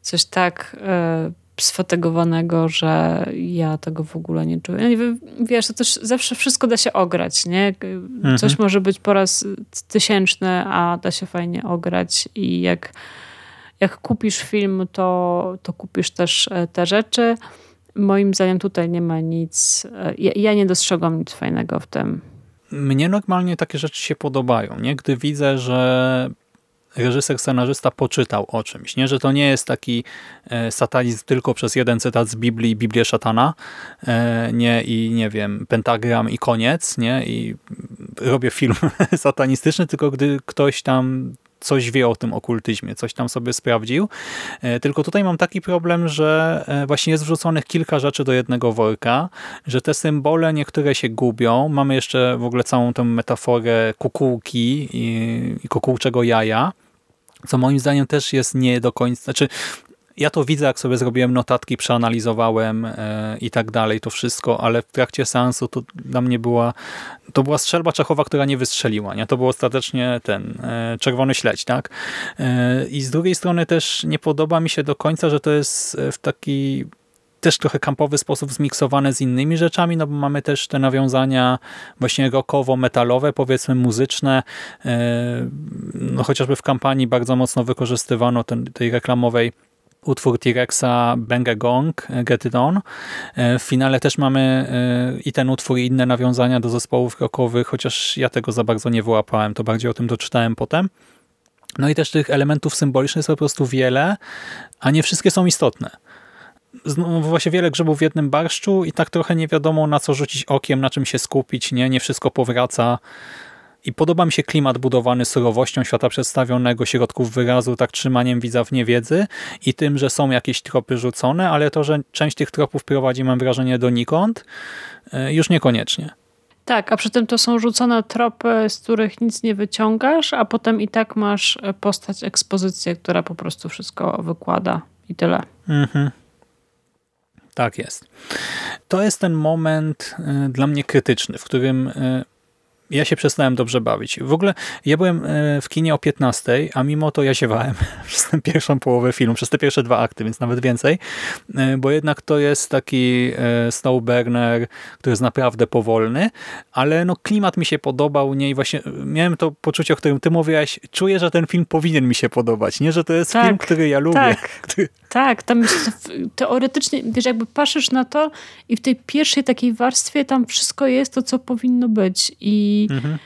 coś tak e, sfatygowanego, że ja tego w ogóle nie czuję. Wiesz, to też zawsze wszystko da się ograć, nie? Coś mhm. może być po raz tysięczny, a da się fajnie ograć i jak, jak kupisz film, to, to kupisz też e, te rzeczy. Moim zdaniem tutaj nie ma nic, e, ja, ja nie dostrzegam nic fajnego w tym. Mnie normalnie takie rzeczy się podobają, nie? Gdy widzę, że reżyser, scenarzysta poczytał o czymś, nie? że to nie jest taki e, satanizm tylko przez jeden cytat z Biblii, Biblię szatana, e, nie i nie wiem, pentagram i koniec, nie i robię film <laughs> satanistyczny, tylko gdy ktoś tam coś wie o tym okultyzmie, coś tam sobie sprawdził. E, tylko tutaj mam taki problem, że właśnie jest wrzuconych kilka rzeczy do jednego worka, że te symbole niektóre się gubią. Mamy jeszcze w ogóle całą tę metaforę kukułki i kukułczego jaja, co moim zdaniem też jest nie do końca, znaczy ja to widzę, jak sobie zrobiłem notatki, przeanalizowałem e, i tak dalej, to wszystko, ale w trakcie seansu to dla mnie była, to była strzelba Czechowa, która nie wystrzeliła, nie? To był ostatecznie ten e, czerwony śledź, tak? E, I z drugiej strony też nie podoba mi się do końca, że to jest w taki też trochę kampowy sposób zmiksowane z innymi rzeczami, no bo mamy też te nawiązania właśnie rockowo-metalowe, powiedzmy muzyczne, no chociażby w kampanii bardzo mocno wykorzystywano ten, tej reklamowej utwór T-Rexa Bang Gong, Get It On. E, w finale też mamy e, i ten utwór i inne nawiązania do zespołów rockowych, chociaż ja tego za bardzo nie wyłapałem, to bardziej o tym doczytałem potem. No i też tych elementów symbolicznych jest po prostu wiele, a nie wszystkie są istotne znowu właśnie wiele grzybów w jednym barszczu i tak trochę nie wiadomo na co rzucić okiem, na czym się skupić, nie, nie wszystko powraca. I podoba mi się klimat budowany surowością świata przedstawionego, środków wyrazu, tak trzymaniem widza w niewiedzy i tym, że są jakieś tropy rzucone, ale to, że część tych tropów prowadzi, mam wrażenie, donikąd, e, już niekoniecznie. Tak, a przy tym to są rzucone tropy, z których nic nie wyciągasz, a potem i tak masz postać, ekspozycję, która po prostu wszystko wykłada i tyle. Mhm. Tak jest. To jest ten moment y, dla mnie krytyczny, w którym y, ja się przestałem dobrze bawić. W ogóle ja byłem e, w kinie o 15, a mimo to ja ziewałem <laughs> przez tę pierwszą połowę filmu, przez te pierwsze dwa akty, więc nawet więcej, e, bo jednak to jest taki e, slow burner, który jest naprawdę powolny, ale no klimat mi się podobał, nie i właśnie miałem to poczucie, o którym ty mówiłaś, czuję, że ten film powinien mi się podobać, nie, że to jest tak, film, który ja lubię. Tak, który... tak tam teoretycznie, wiesz, jakby patrzysz na to i w tej pierwszej takiej warstwie tam wszystko jest to, co powinno być i i, mhm.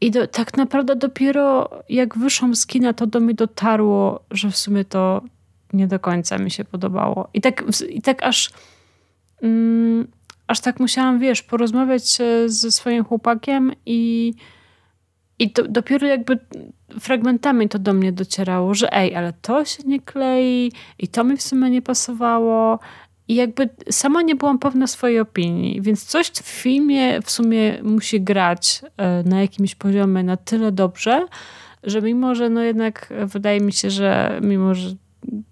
i do, tak naprawdę dopiero jak wyszłam z kina, to do mnie dotarło, że w sumie to nie do końca mi się podobało. I tak, i tak aż, mm, aż tak musiałam, wiesz, porozmawiać ze swoim chłopakiem i, i to, dopiero jakby fragmentami to do mnie docierało, że ej, ale to się nie klei i to mi w sumie nie pasowało. I jakby sama nie byłam pewna swojej opinii, więc coś w filmie w sumie musi grać e, na jakimś poziomie na tyle dobrze, że mimo, że no jednak wydaje mi się, że mimo, że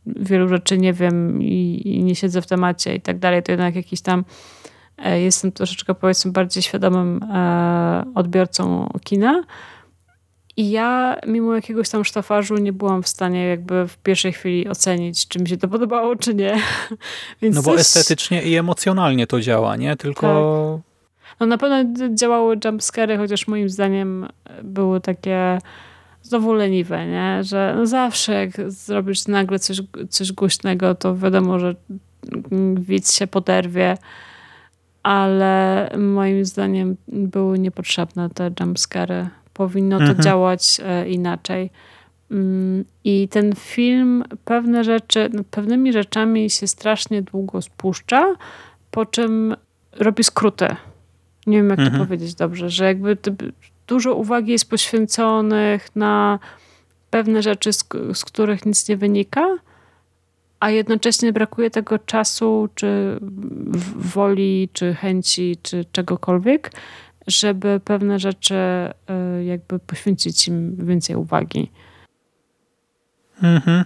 wielu rzeczy nie wiem i, i nie siedzę w temacie i tak dalej, to jednak jakiś tam jestem troszeczkę powiedzmy bardziej świadomym e, odbiorcą kina, i ja, mimo jakiegoś tam sztafarzu, nie byłam w stanie jakby w pierwszej chwili ocenić, czy mi się to podobało, czy nie. <laughs> Więc no bo coś... estetycznie i emocjonalnie to działa, nie? Tylko... Tak. No na pewno działały jumpscary, chociaż moim zdaniem były takie znowu leniwe, nie? Że no zawsze jak zrobisz nagle coś, coś głośnego, to wiadomo, że widz się poderwie, ale moim zdaniem były niepotrzebne te jumpscary powinno to mhm. działać e, inaczej. Mm, I ten film pewne rzeczy, no, pewnymi rzeczami się strasznie długo spuszcza, po czym robi skróty. Nie wiem, jak mhm. to powiedzieć dobrze, że jakby dużo uwagi jest poświęconych na pewne rzeczy, z, z których nic nie wynika, a jednocześnie brakuje tego czasu, czy woli, czy chęci, czy czegokolwiek, żeby pewne rzeczy y, jakby poświęcić im więcej uwagi. Mhm.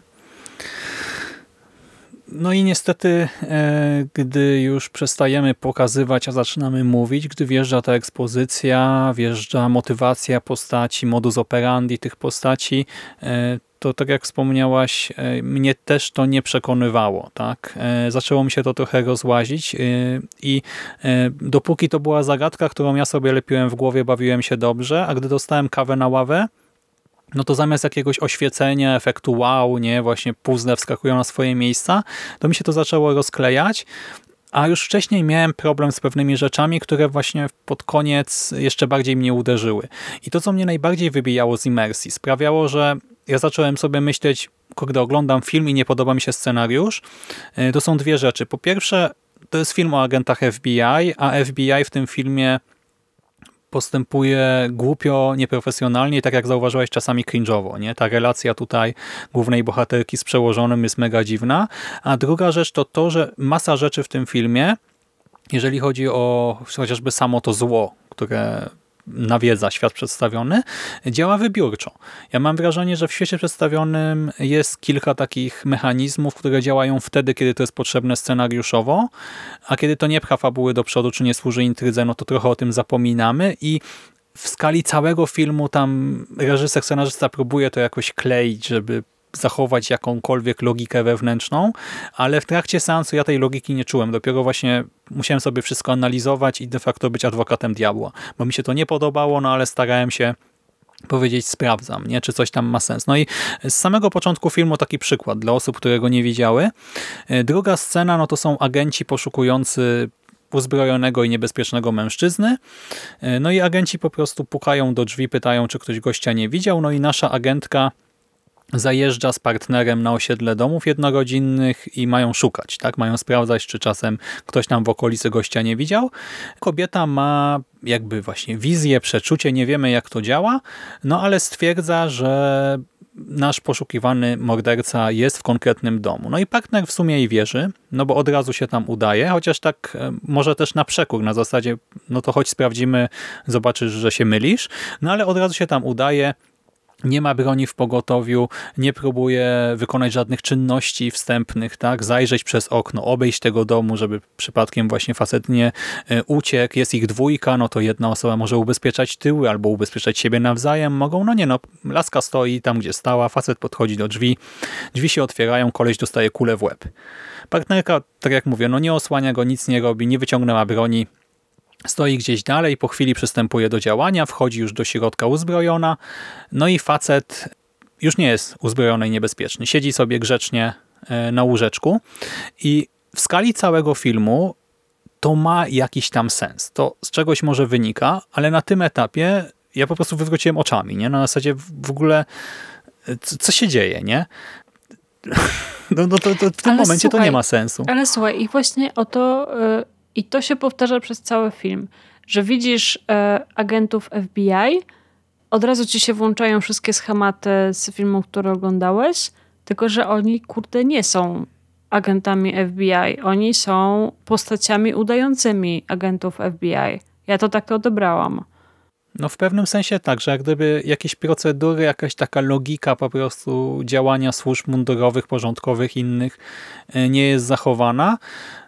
No i niestety, e, gdy już przestajemy pokazywać, a zaczynamy mówić, gdy wjeżdża ta ekspozycja, wjeżdża motywacja postaci, modus operandi tych postaci, e, to tak jak wspomniałaś, e, mnie też to nie przekonywało. tak? E, zaczęło mi się to trochę rozłazić e, i dopóki to była zagadka, którą ja sobie lepiłem w głowie, bawiłem się dobrze, a gdy dostałem kawę na ławę, no to zamiast jakiegoś oświecenia, efektu wow, nie, właśnie puzzle wskakują na swoje miejsca, to mi się to zaczęło rozklejać, a już wcześniej miałem problem z pewnymi rzeczami, które właśnie pod koniec jeszcze bardziej mnie uderzyły. I to, co mnie najbardziej wybijało z imersji, sprawiało, że ja zacząłem sobie myśleć, kiedy oglądam film i nie podoba mi się scenariusz, e, to są dwie rzeczy. Po pierwsze, to jest film o agentach FBI, a FBI w tym filmie postępuje głupio, nieprofesjonalnie, tak jak zauważyłeś, czasami cringe'owo. Nie? Ta relacja tutaj głównej bohaterki z przełożonym jest mega dziwna. A druga rzecz to to, że masa rzeczy w tym filmie, jeżeli chodzi o chociażby samo to zło, które nawiedza świat przedstawiony, działa wybiórczo. Ja mam wrażenie, że w świecie przedstawionym jest kilka takich mechanizmów, które działają wtedy, kiedy to jest potrzebne scenariuszowo, a kiedy to nie pcha fabuły do przodu, czy nie służy intrydze, no to trochę o tym zapominamy i w skali całego filmu tam reżyser, scenarzysta próbuje to jakoś kleić, żeby zachować jakąkolwiek logikę wewnętrzną, ale w trakcie seansu ja tej logiki nie czułem. Dopiero właśnie musiałem sobie wszystko analizować i de facto być adwokatem diabła, bo mi się to nie podobało, no ale starałem się powiedzieć sprawdzam, nie? czy coś tam ma sens. No i z samego początku filmu taki przykład dla osób, które go nie widziały. Druga scena no to są agenci poszukujący uzbrojonego i niebezpiecznego mężczyzny. No i agenci po prostu pukają do drzwi, pytają, czy ktoś gościa nie widział. No i nasza agentka zajeżdża z partnerem na osiedle domów jednorodzinnych i mają szukać, tak? Mają sprawdzać, czy czasem ktoś tam w okolicy gościa nie widział. Kobieta ma jakby właśnie wizję, przeczucie, nie wiemy jak to działa, no ale stwierdza, że nasz poszukiwany morderca jest w konkretnym domu. No i partner w sumie jej wierzy, no bo od razu się tam udaje, chociaż tak e, może też na przekór, na zasadzie, no to choć sprawdzimy, zobaczysz, że się mylisz, no ale od razu się tam udaje, nie ma broni w pogotowiu, nie próbuje wykonać żadnych czynności wstępnych, tak, zajrzeć przez okno, obejść tego domu, żeby przypadkiem właśnie facet nie e, uciekł, jest ich dwójka, no to jedna osoba może ubezpieczać tyły albo ubezpieczać siebie nawzajem, mogą, no nie no, laska stoi tam, gdzie stała, facet podchodzi do drzwi, drzwi się otwierają, koleś dostaje kulę w łeb. Partnerka, tak jak mówię, no nie osłania go, nic nie robi, nie wyciągnęła broni, Stoi gdzieś dalej, po chwili przystępuje do działania, wchodzi już do środka uzbrojona, no i facet już nie jest uzbrojony i niebezpieczny. Siedzi sobie grzecznie e, na łóżeczku i w skali całego filmu to ma jakiś tam sens. To z czegoś może wynika, ale na tym etapie ja po prostu wywróciłem oczami, nie? Na zasadzie w ogóle e, co się dzieje, nie? <laughs> No, no to, to, w tym ale momencie słuchaj, to nie ma sensu. Ale słuchaj, i właśnie o to y, i to się powtarza przez cały film, że widzisz e, agentów FBI, od razu ci się włączają wszystkie schematy z filmu, który oglądałeś, tylko że oni, kurde, nie są agentami FBI. Oni są postaciami udającymi agentów FBI. Ja to tak odebrałam. No w pewnym sensie tak, że jak gdyby jakieś procedury, jakaś taka logika po prostu działania służb mundurowych, porządkowych, innych e, nie jest zachowana,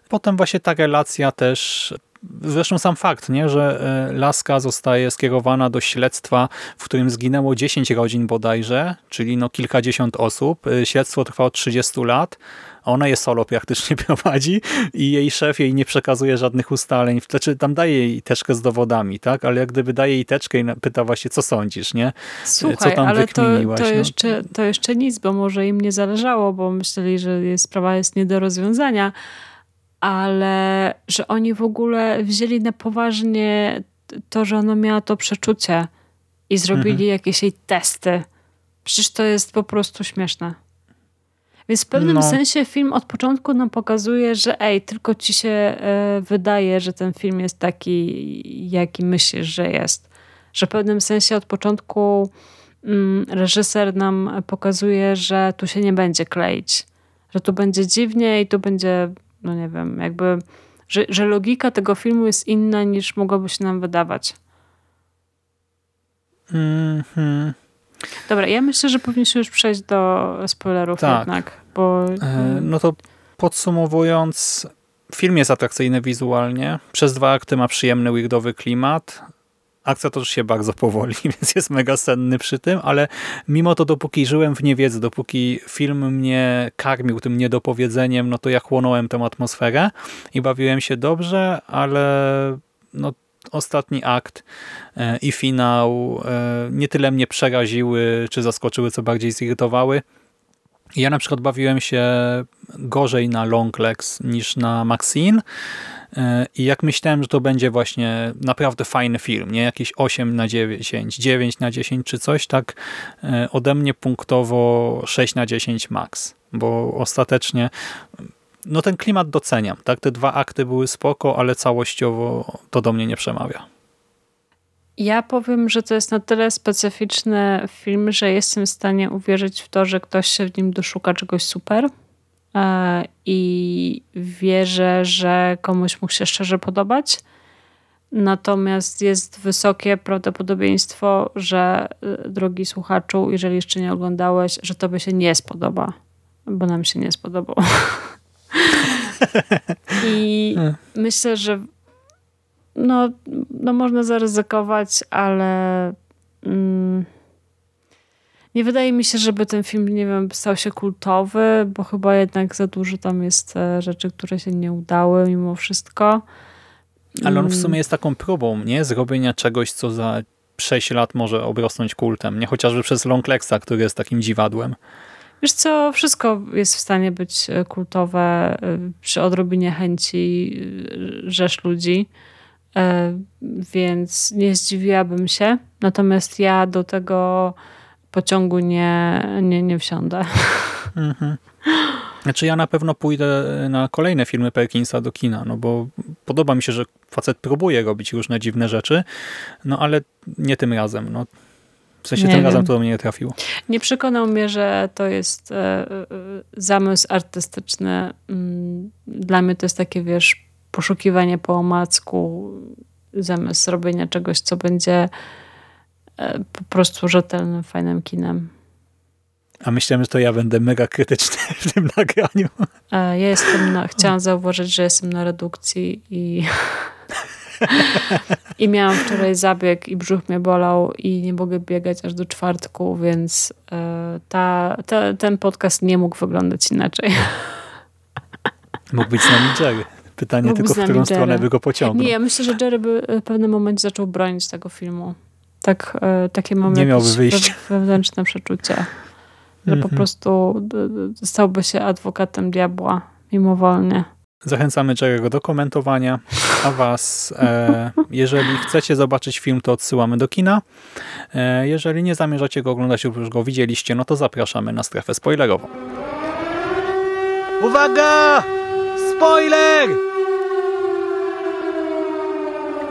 Potem właśnie ta relacja też Zresztą sam fakt, nie, że e, Laska zostaje skierowana do śledztwa, w którym zginęło 10 rodzin bodajże, czyli no kilkadziesiąt osób. E, śledztwo trwa od 30 lat. Ona je solo praktycznie <laughs> prowadzi i jej szef jej nie przekazuje żadnych ustaleń. Znaczy tam daje jej teczkę z dowodami, tak? Ale jak gdyby daje jej teczkę i pyta właśnie, co sądzisz, nie? E, Słuchaj, co tam ale to, to, no? jeszcze, to jeszcze nic, bo może im nie zależało, bo myśleli, że sprawa jest nie do rozwiązania ale że oni w ogóle wzięli na poważnie to, że ona miała to przeczucie i zrobili mhm. jakieś jej testy Przecież to jest po prostu śmieszne. Więc w pewnym No. sensie film od początku nam pokazuje, że ej, tylko ci się e, wydaje, że ten film jest taki, jaki myślisz, że jest. Że w pewnym sensie od początku mm, reżyser nam pokazuje, że tu się nie będzie kleić. Że tu będzie dziwnie i tu będzie, no nie wiem, jakby, że, że logika tego filmu jest inna niż mogłoby się nam wydawać. Mhm. Dobra, ja myślę, że powinniśmy już przejść do spoilerów Tak. jednak, bo E, No to podsumowując, film jest atrakcyjny wizualnie. Przez dwa akty ma przyjemny, weirdowy klimat. Akcja toczy się bardzo powoli, <laughs> więc jest mega senny przy tym, ale mimo to dopóki żyłem w niewiedzy, dopóki film mnie karmił tym niedopowiedzeniem, no to ja chłonąłem tę atmosferę i bawiłem się dobrze, ale no, ostatni akt e, i finał e, nie tyle mnie przeraziły czy zaskoczyły, co bardziej zirytowały. Ja na przykład bawiłem się gorzej na Longlegs niż na Maxine i jak myślałem, że to będzie właśnie naprawdę fajny film, nie jakiś 8 na 10, 9 na 10 czy coś, tak e, ode mnie punktowo 6 na 10 max, bo ostatecznie no ten klimat doceniam, tak? Te dwa akty były spoko, ale całościowo to do mnie nie przemawia. Ja powiem, że to jest na tyle specyficzny film, że jestem w stanie uwierzyć w to, że ktoś się w nim doszuka czegoś super e, i wierzę, że komuś mógł się szczerze podobać. Natomiast jest wysokie prawdopodobieństwo, że e, drogi słuchaczu, jeżeli jeszcze nie oglądałeś, że tobie się nie spodoba, bo nam się nie spodobał. <laughs> I myślę, że no, no można zaryzykować, ale mm, nie wydaje mi się, żeby ten film, nie wiem, stał się kultowy, bo chyba jednak za dużo tam jest e, rzeczy, które się nie udały mimo wszystko. Ale on w Mm, sumie jest taką próbą, nie? Zrobienia czegoś, co za 6 lat może obrosnąć kultem, nie? Chociażby przez Longlexa, który jest takim dziwadłem. Wiesz co, wszystko jest w stanie być e, kultowe e, przy odrobinie chęci rzesz ludzi, więc nie zdziwiłabym się. Natomiast ja do tego pociągu nie, nie, nie wsiądę. Mhm. Znaczy ja na pewno pójdę na kolejne filmy Perkinsa do kina, no bo podoba mi się, że facet próbuje robić różne dziwne rzeczy, no ale nie tym razem. No. W sensie Nie tym wiem. razem to do mnie nie trafiło. Nie przekonał mnie, że to jest e, e, zamysł artystyczny. Mm, Dla mnie to jest takie, wiesz, poszukiwanie po omacku, zamiast robienia czegoś, co będzie e, po prostu rzetelnym, fajnym kinem. A myślałem, że to ja będę mega krytyczny w tym nagraniu. E, Ja jestem na, chciałam zauważyć, że jestem na redukcji i, i miałam wczoraj zabieg i brzuch mnie bolał i nie mogę biegać aż do czwartku, więc e, ta, ta, ten podcast nie mógł wyglądać inaczej. Mógł być z nami Jerry. Pytanie Mógł tylko, w którą Jerry. stronę by go pociągnął. Nie, ja myślę, że Jerry by w pewnym momencie zaczął bronić tego filmu. Tak, e, takie mam Nie jakieś wyjścia. wewnętrzne przeczucie, że po Mhm. prostu stałby się adwokatem diabła mimowolnie. Zachęcamy Jerry'ego do komentowania, a was, e, <laughs> jeżeli chcecie zobaczyć film, to odsyłamy do kina. E, jeżeli nie zamierzacie go oglądać lub już go widzieliście, no to zapraszamy na strefę spoilerową. Uwaga! Spoiler!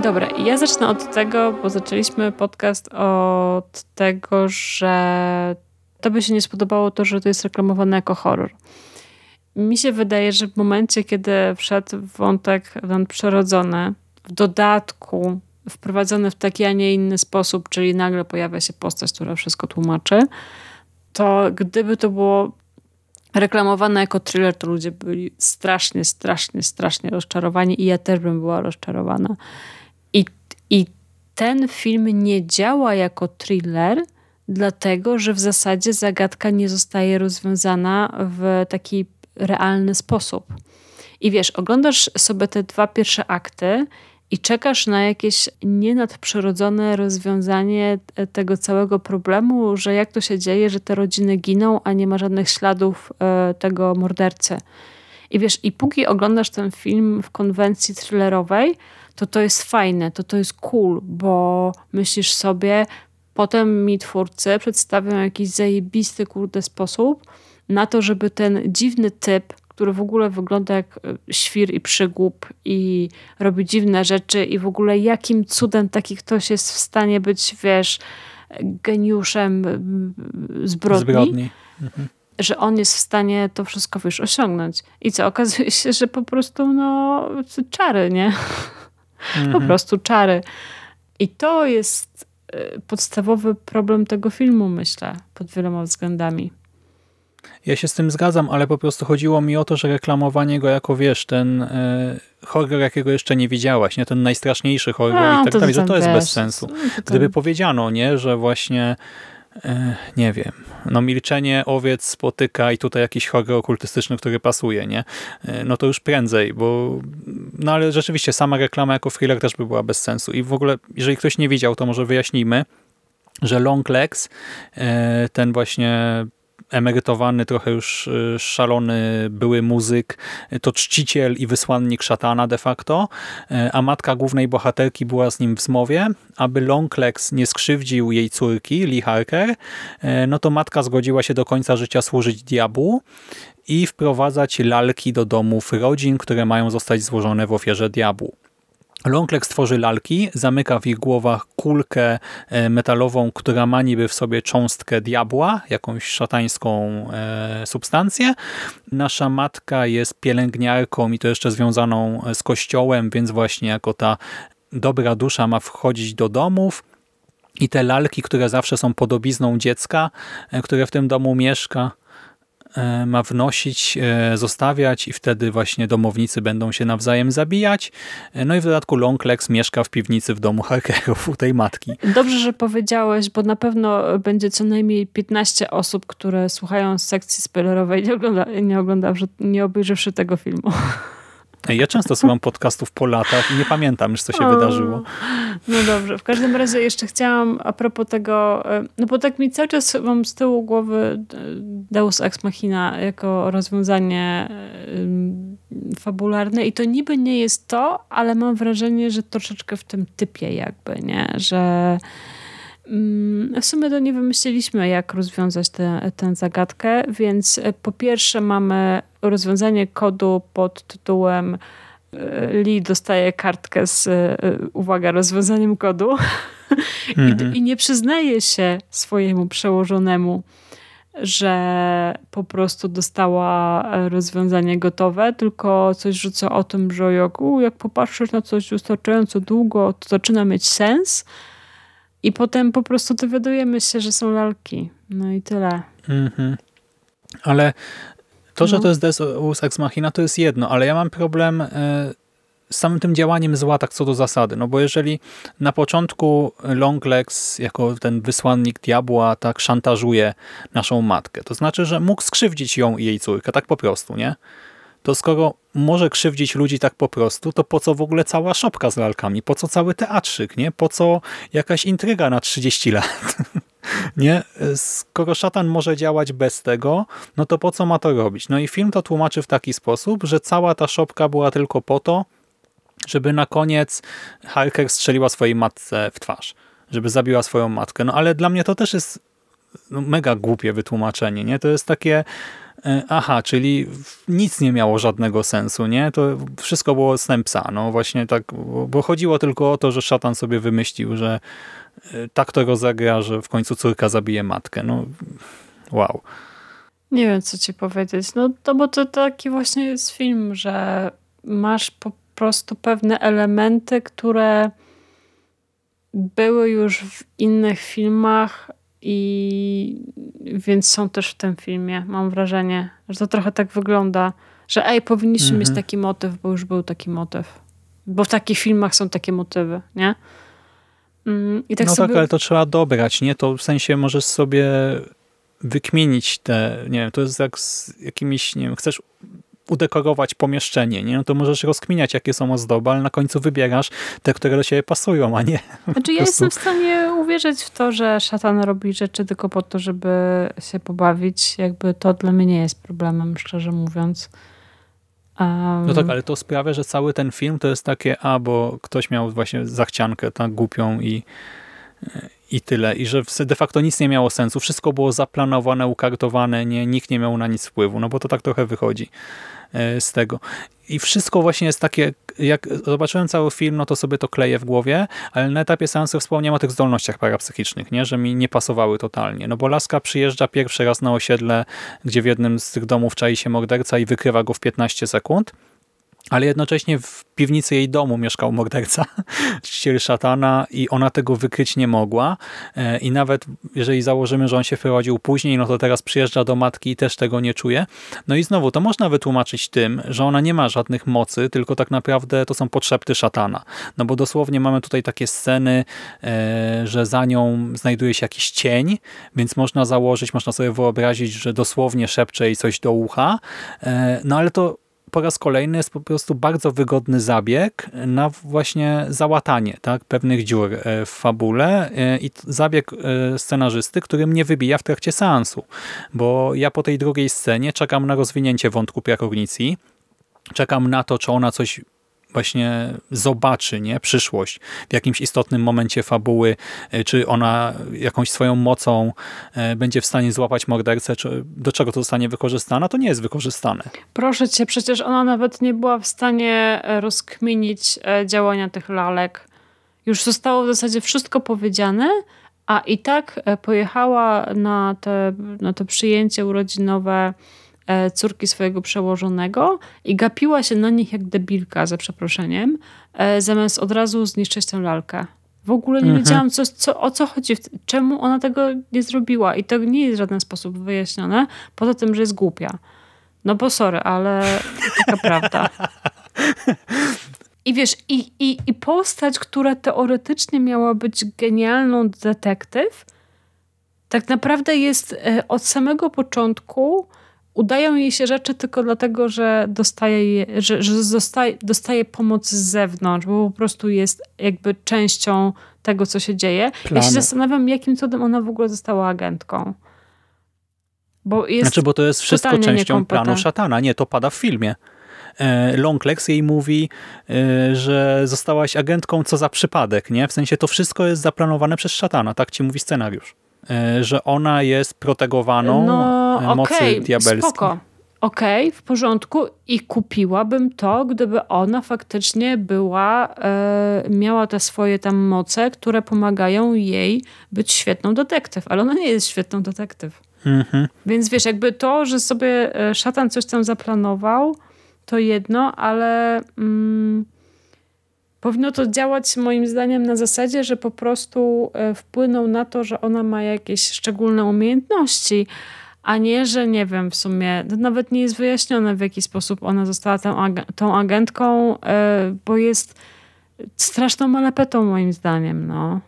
Dobra, ja zacznę od tego, bo zaczęliśmy podcast od tego, że to by się nie spodobało to, że to jest reklamowane jako horror. Mi się wydaje, że w momencie, kiedy wszedł wątek nadprzyrodzony, w dodatku wprowadzony w taki, a nie inny sposób, czyli nagle pojawia się postać, która wszystko tłumaczy, to gdyby to było reklamowane jako thriller, to ludzie byli strasznie, strasznie, strasznie rozczarowani i ja też bym była rozczarowana. I, ten film nie działa jako thriller, dlatego że w zasadzie zagadka nie zostaje rozwiązana w taki realny sposób. I wiesz, oglądasz sobie te dwa pierwsze akty i czekasz na jakieś nienadprzyrodzone rozwiązanie te- tego całego problemu, że jak to się dzieje, że te rodziny giną, a nie ma żadnych śladów e, tego mordercy. I wiesz, i póki oglądasz ten film w konwencji thrillerowej, to to jest fajne, to to jest cool, bo myślisz sobie, potem mi twórcy przedstawią jakiś zajebisty, kurde sposób na to, żeby ten dziwny typ, który w ogóle wygląda jak e, świr i przygłup i robi dziwne rzeczy i w ogóle jakim cudem taki ktoś jest w stanie być, wiesz, geniuszem zbrodni. zbrodni. Mhm. Że on jest w stanie to wszystko wiesz, osiągnąć. I co? Okazuje się, że po prostu no czary, nie? <laughs> Mhm. Po prostu czary. I to jest e, podstawowy problem tego filmu, myślę, pod wieloma względami. Ja się z tym zgadzam, ale po prostu chodziło mi o to, że reklamowanie go jako, wiesz, ten y, horror, jakiego jeszcze nie widziałaś, nie ten najstraszniejszy horror A, i tak dalej, że to jest bez sensu. No, Gdyby powiedziano, nie, że właśnie y, nie wiem, no milczenie owiec spotyka i tutaj jakiś horror okultystyczny, który pasuje, nie? Y, no to już prędzej, bo no ale rzeczywiście sama reklama jako thriller też by była bez sensu i w ogóle, jeżeli ktoś nie widział, to może wyjaśnijmy, że Long Legs, ten właśnie emerytowany, trochę już y, szalony były muzyk, to czciciel i wysłannik szatana de facto, y, a matka głównej bohaterki była z nim w zmowie, aby Longlegs nie skrzywdził jej córki, Lee Harker, y, no to matka zgodziła się do końca życia służyć diabłu i wprowadzać lalki do domów rodzin, które mają zostać złożone w ofierze diabłu. Longleg stworzy lalki, zamyka w ich głowach kulkę e, metalową, która ma niby w sobie cząstkę diabła, jakąś szatańską e, substancję. Nasza matka jest pielęgniarką i to jeszcze związaną z kościołem, więc właśnie jako ta dobra dusza ma wchodzić do domów. I te lalki, które zawsze są podobizną dziecka, e, które w tym domu mieszka, E, ma wnosić, e, zostawiać i wtedy właśnie domownicy będą się nawzajem zabijać. E, no i w dodatku Longlegs mieszka w piwnicy w domu Harkerów u tej matki. Dobrze, że powiedziałeś, bo na pewno będzie co najmniej 15 osób, które słuchają sekcji spoilerowej nie, ogląda, nie, ogląda, nie obejrzawszy tego filmu. Ja często słucham podcastów po latach i nie pamiętam już, co się o, wydarzyło. No dobrze. W każdym razie jeszcze chciałam a propos tego, e, no bo tak mi cały czas mam z tyłu głowy e, Deus Ex Machina jako rozwiązanie e, fabularne i to niby nie jest to, ale mam wrażenie, że troszeczkę w tym typie jakby, nie? Że w sumie to nie wymyśliliśmy, jak rozwiązać tę zagadkę, więc e, po pierwsze mamy rozwiązanie kodu pod tytułem e, Lee dostaje kartkę z, e, uwaga, rozwiązaniem kodu <laughs> mhm. I, i nie przyznaje się swojemu przełożonemu, że po prostu dostała rozwiązanie gotowe, tylko coś rzuca o tym, że jak, u, jak popatrzysz na coś wystarczająco długo, to zaczyna mieć sens, i potem po prostu dowiadujemy się, że są lalki. No i tyle. Mhm. Ale to, że no. to jest Deus Ex Machina, to jest jedno, ale ja mam problem e, z samym tym działaniem zła, tak co do zasady. No bo jeżeli na początku Longlegs, jako ten wysłannik diabła, tak szantażuje naszą matkę, to znaczy, że mógł skrzywdzić ją i jej córkę, tak po prostu, nie? To skoro może krzywdzić ludzi tak po prostu, to po co w ogóle cała szopka z lalkami? Po co cały teatrzyk? Nie? Po co jakaś intryga na 30 lat? <laughs> nie? Skoro szatan może działać bez tego, no to po co ma to robić? No i film to tłumaczy w taki sposób, że cała ta szopka była tylko po to, żeby na koniec Harker strzeliła swojej matce w twarz. Żeby zabiła swoją matkę. No ale dla mnie to też jest no, mega głupie wytłumaczenie. Nie? To jest takie aha, czyli nic nie miało żadnego sensu, nie? To wszystko było snem psa, no właśnie tak, bo chodziło tylko o to, że szatan sobie wymyślił, że e, tak to rozegra, że w końcu córka zabije matkę, no wow. Nie wiem, co ci powiedzieć. No to bo to taki właśnie jest film, że masz po prostu pewne elementy, które były już w innych filmach, i więc są też w tym filmie. Mam wrażenie, że to trochę tak wygląda, że ej, powinniśmy mhm. mieć taki motyw, bo już był taki motyw. Bo w takich filmach są takie motywy, nie? Mm, I tak no sobie... tak, ale to trzeba dobrać, nie? To w sensie możesz sobie wykmienić te, nie wiem, to jest jak z jakimiś, nie wiem, chcesz udekorować pomieszczenie, nie? No to możesz rozkminiać, jakie są ozdoby, ale na końcu wybierasz te, które do siebie pasują, a nie... Znaczy ja jestem w stanie uwierzyć w to, że szatan robi rzeczy tylko po to, żeby się pobawić. Jakby to dla mnie nie jest problemem, szczerze mówiąc. Um... No tak, ale to sprawia, że cały ten film to jest takie, a bo ktoś miał właśnie zachciankę tak głupią i i tyle. I że de facto nic nie miało sensu. Wszystko było zaplanowane, ukartowane, nie, nikt nie miał na nic wpływu. No bo to tak trochę wychodzi e, z tego. I wszystko właśnie jest takie, jak zobaczyłem cały film, no to sobie to kleję w głowie, ale na etapie seansu wspomniałem o tych zdolnościach parapsychicznych, nie? że mi nie pasowały totalnie. No bo Laska przyjeżdża pierwszy raz na osiedle, gdzie w jednym z tych domów czai się morderca i wykrywa go w 15 sekund ale jednocześnie w piwnicy jej domu mieszkał morderca, <laughs> czciciel szatana i ona tego wykryć nie mogła e, i nawet jeżeli założymy, że on się wprowadził później, no to teraz przyjeżdża do matki i też tego nie czuje. No i znowu, to można wytłumaczyć tym, że ona nie ma żadnych mocy, tylko tak naprawdę to są podszepty szatana. No bo dosłownie mamy tutaj takie sceny, e, że za nią znajduje się jakiś cień, więc można założyć, można sobie wyobrazić, że dosłownie szepcze jej coś do ucha, e, no ale to po raz kolejny jest po prostu bardzo wygodny zabieg na właśnie załatanie tak, pewnych dziur e, w fabule e, i zabieg e, scenarzysty, który mnie wybija w trakcie seansu, bo ja po tej drugiej scenie czekam na rozwinięcie wątku prekognicji, czekam na to, czy ona coś właśnie zobaczy nie przyszłość w jakimś istotnym momencie fabuły, e, czy ona jakąś swoją mocą e, będzie w stanie złapać mordercę, czy do czego to zostanie wykorzystane, to nie jest wykorzystane. Proszę cię, przecież ona nawet nie była w stanie e, rozkminić działania tych lalek. Już zostało w zasadzie wszystko powiedziane, a i tak pojechała na te, na to przyjęcie urodzinowe córki swojego przełożonego i gapiła się na nich jak debilka, za przeproszeniem, e, zamiast od razu zniszczyć tę lalkę. W ogóle nie mhm. wiedziałam, co, co, o co chodzi, czemu ona tego nie zrobiła. I to nie jest w żaden sposób wyjaśnione, poza tym, że jest głupia. No bo sorry, ale taka <laughs> prawda. I wiesz, i, i, i postać, która teoretycznie miała być genialną detektyw, tak naprawdę jest e, od samego początku udają jej się rzeczy tylko dlatego, że dostaje, że, że dostaje, dostaje pomoc z zewnątrz, bo po prostu jest jakby częścią tego, co się dzieje. Ja się zastanawiam, jakim cudem ona w ogóle została agentką. Bo jest znaczy, bo to jest wszystko częścią planu szatana. Nie, to pada w filmie. E, Longlegs jej mówi, e, że zostałaś agentką co za przypadek, nie? W sensie to wszystko jest zaplanowane przez szatana, tak ci mówi scenariusz. E, że ona jest protegowaną no, e, mocy okay, diabelskiej. Spoko. Okej, okay, w porządku i kupiłabym to, gdyby ona faktycznie była, e, miała te swoje tam moce, które pomagają jej być świetną detektyw, ale ona nie jest świetną detektyw. Mhm. Więc wiesz, jakby to, że sobie e, szatan coś tam zaplanował, to jedno, ale mm, Powinno to działać moim zdaniem na zasadzie, że po prostu e, wpłyną na to, że ona ma jakieś szczególne umiejętności, a nie, że nie wiem w sumie, nawet nie jest wyjaśnione w jaki sposób ona została tą, ag tą agentką, e, bo jest straszną malepetą moim zdaniem. No.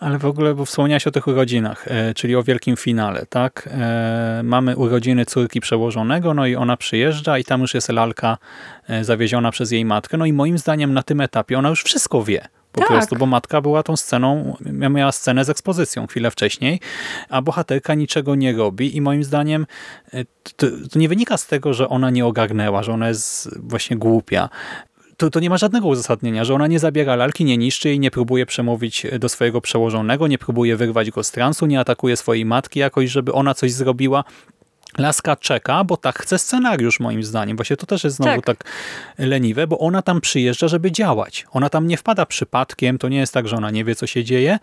Ale w ogóle, bo wspomniałaś o tych urodzinach, e, czyli o wielkim finale, tak? E, mamy urodziny córki przełożonego, no i ona przyjeżdża i tam już jest lalka e, zawieziona przez jej matkę. No i moim zdaniem na tym etapie ona już wszystko wie. Po tak. prostu, bo matka była tą sceną, miała scenę z ekspozycją chwilę wcześniej, a bohaterka niczego nie robi i moim zdaniem to, to nie wynika z tego, że ona nie ogarnęła, że ona jest właśnie głupia to, to nie ma żadnego uzasadnienia, że ona nie zabiera lalki, nie niszczy i nie próbuje przemówić do swojego przełożonego, nie próbuje wyrwać go z transu, nie atakuje swojej matki jakoś, żeby ona coś zrobiła, Laska czeka, bo tak chce scenariusz moim zdaniem. Właśnie to też jest znowu tak. tak. leniwe, bo ona tam przyjeżdża, żeby działać. Ona tam nie wpada przypadkiem, to nie jest tak, że ona nie wie, co się dzieje,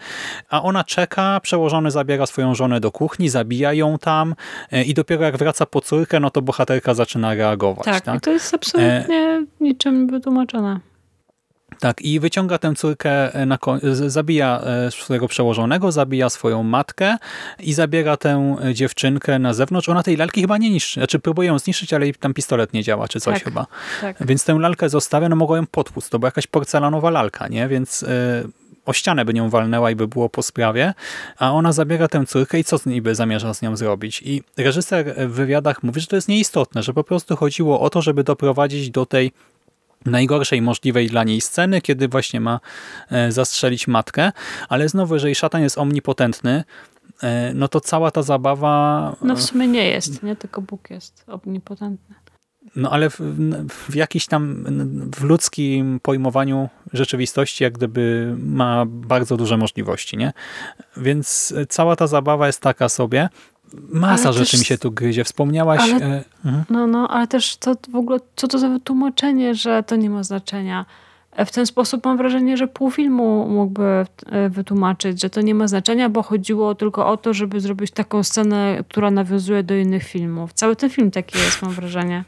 a ona czeka, przełożony zabiera swoją żonę do kuchni, zabija ją tam e, i dopiero jak wraca po córkę, no to bohaterka zaczyna reagować. Tak, tak? to jest absolutnie e... niczym wytłumaczone. Tak, i wyciąga tę córkę, e, na, zabija e, swojego przełożonego, zabija swoją matkę i zabiera tę e, dziewczynkę na zewnątrz. Ona tej lalki chyba nie niszczy, znaczy próbuje ją zniszczyć, ale tam pistolet nie działa, czy coś tak, chyba. Tak. Więc tę lalkę zostawia, no mogło ją potłuc, to była jakaś porcelanowa lalka, nie? Więc... o ścianę by nią walnęła i by było po sprawie, a ona zabiera tę córkę i co niby zamierza z nią zrobić. I reżyser w wywiadach mówi, że to jest nieistotne, że po prostu chodziło o to, żeby doprowadzić do tej najgorszej możliwej dla niej sceny, kiedy właśnie ma e, zastrzelić matkę, ale znowu, jeżeli szatan jest omnipotentny, e, no to cała ta zabawa... No w sumie nie jest, nie? Tylko Bóg jest omnipotentny. No ale w, w jakiś tam w ludzkim pojmowaniu rzeczywistości jak gdyby ma bardzo duże możliwości, nie? Więc cała ta zabawa jest taka sobie. Masa Ale rzeczy też- mi się tu gryzie. Wspomniałaś... Ale- e, mhm. No, no, ale też to w ogóle, co to za wytłumaczenie, że to nie ma znaczenia. E, W ten sposób mam wrażenie, że pół filmu mógłby e, wytłumaczyć, że to nie ma znaczenia, bo chodziło tylko o to, żeby zrobić taką scenę, która nawiązuje do innych filmów. Cały ten film taki jest, mam wrażenie.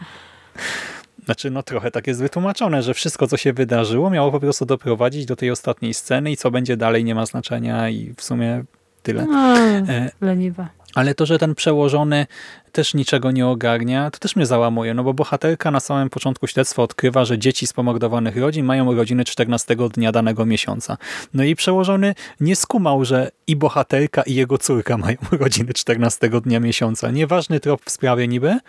Znaczy, no trochę tak jest wytłumaczone, że wszystko, co się wydarzyło, miało po prostu doprowadzić do tej ostatniej sceny i co będzie dalej nie ma znaczenia i w sumie tyle. No, E, leniwe. Ale to, że ten przełożony też niczego nie ogarnia, to też mnie załamuje, no bo bohaterka na samym początku śledztwa odkrywa, że dzieci z pomordowanych rodzin mają urodziny 14 dnia danego miesiąca. No i przełożony nie skumał, że i bohaterka, i jego córka mają <laughs> urodziny 14 dnia miesiąca. Nieważny trop w sprawie niby,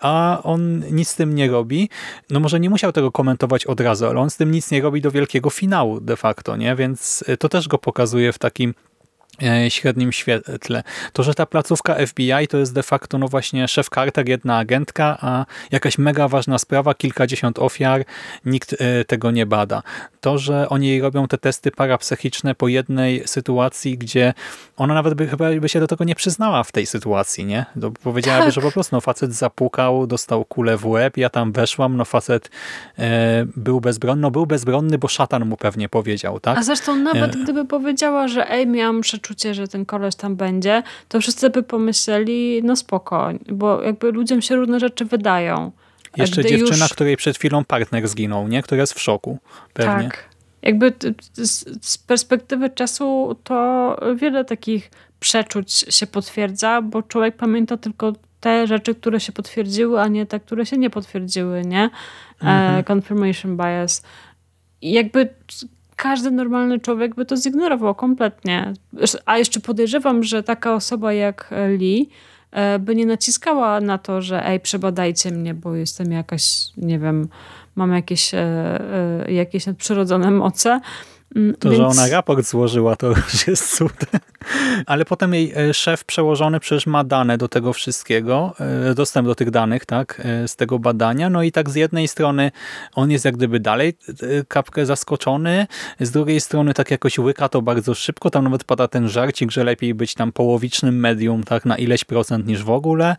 a on nic z tym nie robi. No może nie musiał tego komentować od razu, ale on z tym nic nie robi do wielkiego finału de facto, nie? Więc to też go pokazuje w takim e, średnim świetle. To, że ta placówka FBI to jest de facto no właśnie szef Carter, jedna agentka, a jakaś mega ważna sprawa, kilkadziesiąt ofiar, nikt e, tego nie bada. To, że oni robią te testy parapsychiczne po jednej sytuacji, gdzie ona nawet by chyba by się do tego nie przyznała w tej sytuacji, nie? To powiedziałaby, Tak. że po prostu no, facet zapukał, dostał kulę w łeb, ja tam weszłam, no facet e, był bezbronny, no był bezbronny, bo szatan mu pewnie powiedział, tak? A zresztą nawet E. gdyby powiedziała, że ej, miałam przeczucie, że ten koleś tam będzie, to wszyscy by pomyśleli, no spoko, bo jakby ludziom się różne rzeczy wydają. Jeszcze dziewczyna, już- której przed chwilą partner zginął, nie? Która jest w szoku, pewnie. Tak. Jakby z perspektywy czasu to wiele takich przeczuć się potwierdza, bo człowiek pamięta tylko te rzeczy, które się potwierdziły, a nie te, które się nie potwierdziły, nie? E, Mhm. confirmation bias. I jakby każdy normalny człowiek by to zignorował kompletnie. A jeszcze podejrzewam, że taka osoba jak Lee e, by nie naciskała na to, że ej, przebadajcie mnie, bo jestem jakaś, nie wiem, mam jakieś, e, e, jakieś nadprzyrodzone moce. Mm, To, że więc- ona raport złożyła, to już jest cud. Ale potem jej e, szef przełożony przecież ma dane do tego wszystkiego, e, dostęp do tych danych, tak, e, z tego badania. No i tak z jednej strony on jest jak gdyby dalej kapkę zaskoczony, z drugiej strony tak jakoś łyka to bardzo szybko. Tam nawet pada ten żarcik, że lepiej być tam połowicznym medium, tak, na ileś procent niż w ogóle.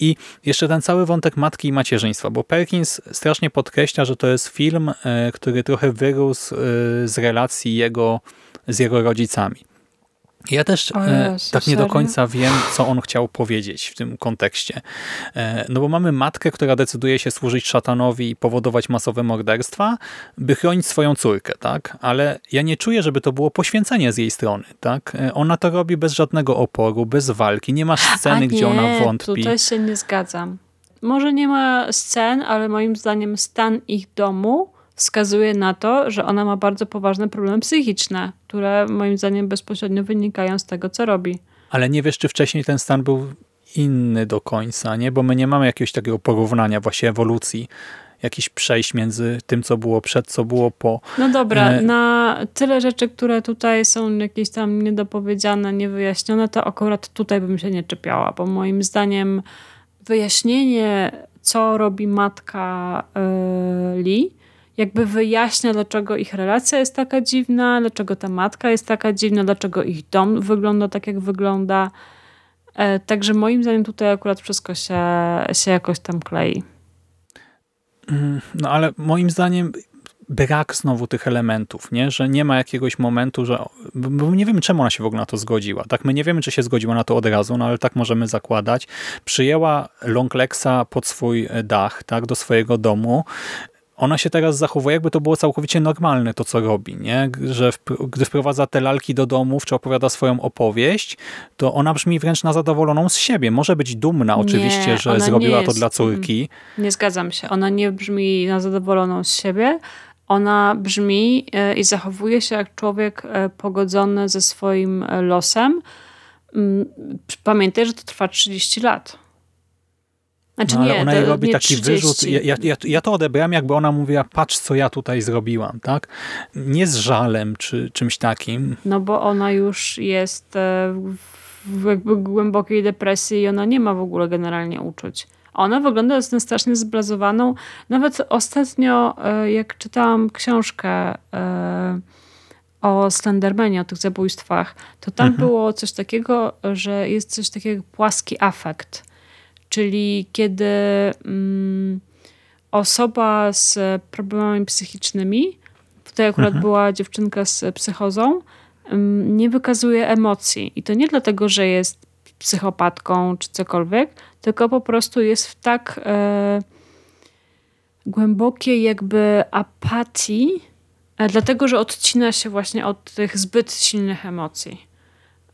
I jeszcze ten cały wątek matki i macierzyństwa, bo Perkins strasznie podkreśla, że to jest film, który trochę wyrósł z relacji jego z jego rodzicami. Ja też e, Jezu, tak nie do serio? końca wiem, co on chciał powiedzieć w tym kontekście. E, no bo mamy matkę, która decyduje się służyć szatanowi i powodować masowe morderstwa, by chronić swoją córkę, tak? Ale ja nie czuję, żeby to było poświęcenie z jej strony, tak? E, Ona to robi bez żadnego oporu, bez walki. Nie ma sceny, gdzie ona nie, wątpi. Tutaj się nie zgadzam. Może nie ma scen, ale moim zdaniem stan ich domu wskazuje na to, że ona ma bardzo poważne problemy psychiczne, które moim zdaniem bezpośrednio wynikają z tego, co robi. Ale nie wiesz, czy wcześniej ten stan był inny do końca, nie? Bo my nie mamy jakiegoś takiego porównania, właśnie ewolucji, jakichś przejść między tym, co było przed, co było po. No dobra, E. na tyle rzeczy, które tutaj są jakieś tam niedopowiedziane, niewyjaśnione, to akurat tutaj bym się nie czepiała, bo moim zdaniem wyjaśnienie, co robi matka Lee, jakby wyjaśnia, dlaczego ich relacja jest taka dziwna, dlaczego ta matka jest taka dziwna, dlaczego ich dom wygląda tak, jak wygląda. E, Także moim zdaniem tutaj akurat wszystko się, się jakoś tam klei. No ale moim zdaniem brak znowu tych elementów, nie? że nie ma jakiegoś momentu, że bo nie wiemy czemu ona się w ogóle na to zgodziła. Tak, my nie wiemy, czy się zgodziła na to od razu, no ale tak możemy zakładać. Przyjęła Longlexa pod swój dach, tak, do swojego domu. Ona się teraz zachowuje, jakby to było całkowicie normalne to, co robi, nie? Że wpr- gdy wprowadza te lalki do domów, czy opowiada swoją opowieść, to ona brzmi wręcz na zadowoloną z siebie. Może być dumna Nie, oczywiście, że nie zrobiła to jest. dla córki, Nie zgadzam się. Ona nie brzmi na zadowoloną z siebie. Ona brzmi e, i zachowuje się jak człowiek e, pogodzony ze swoim e, losem. Mm, Pamiętaj, że to trwa 30 lat. Znaczy No, ale nie, ona jej robi taki 30. wyrzut. Ja, ja, ja, ja to odebrałem, jakby ona mówiła, patrz co ja tutaj zrobiłam, tak? Nie z żalem czy czymś takim. No bo ona już jest e, w jakby głębokiej depresji i ona nie ma w ogóle generalnie uczuć. Ona wygląda na strasznie zblazowaną. Nawet ostatnio, e, jak czytałam książkę e, o Slendermanie, o tych zabójstwach, to tam mhm. było coś takiego, że jest coś takiego jak płaski afekt. Czyli kiedy mm, osoba z problemami psychicznymi, tutaj akurat mhm. była dziewczynka z psychozą, mm, nie wykazuje emocji. I to nie dlatego, że jest psychopatką czy cokolwiek, tylko po prostu jest w tak e, głębokiej jakby apatii, e, dlatego że odcina się właśnie od tych zbyt silnych emocji.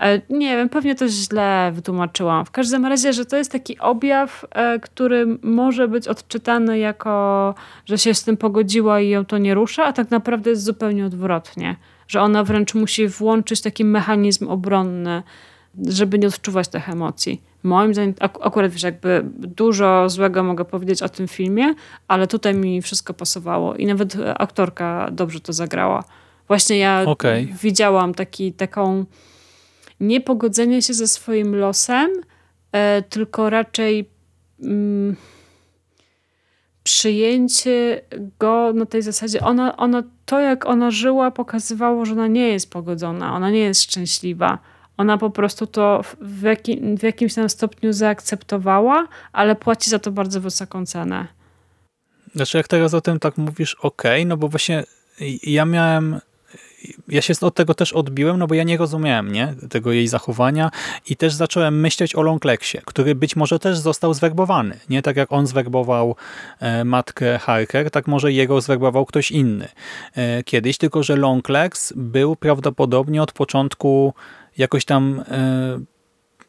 E, nie wiem, pewnie też źle wytłumaczyłam. W każdym razie, że to jest taki objaw, e, który może być odczytany jako, że się z tym pogodziła i ją to nie rusza, a tak naprawdę jest zupełnie odwrotnie. Że ona wręcz musi włączyć taki mechanizm obronny, żeby nie odczuwać tych emocji. Moim zdaniem, ak akurat wiesz, jakby dużo złego mogę powiedzieć o tym filmie, ale tutaj mi wszystko pasowało i nawet aktorka dobrze to zagrała. Właśnie ja okay. widziałam taki, taką niepogodzenie się ze swoim losem, e, tylko raczej mm, przyjęcie go na tej zasadzie. Ona, ona, to, jak ona żyła, pokazywało, że ona nie jest pogodzona, ona nie jest szczęśliwa. Ona po prostu to w, jakim, w jakimś tam stopniu zaakceptowała, ale płaci za to bardzo wysoką cenę. Znaczy, jak teraz o tym tak mówisz, ok, no bo właśnie ja miałem ja się od tego też odbiłem, no bo ja nie rozumiałem nie, tego jej zachowania i też zacząłem myśleć o Longleksie, który być może też został zwerbowany. Nie tak jak on zwerbował e, matkę Harker, tak może jego zwerbował ktoś inny e, kiedyś, tylko że Longlegs był prawdopodobnie od początku jakoś tam e,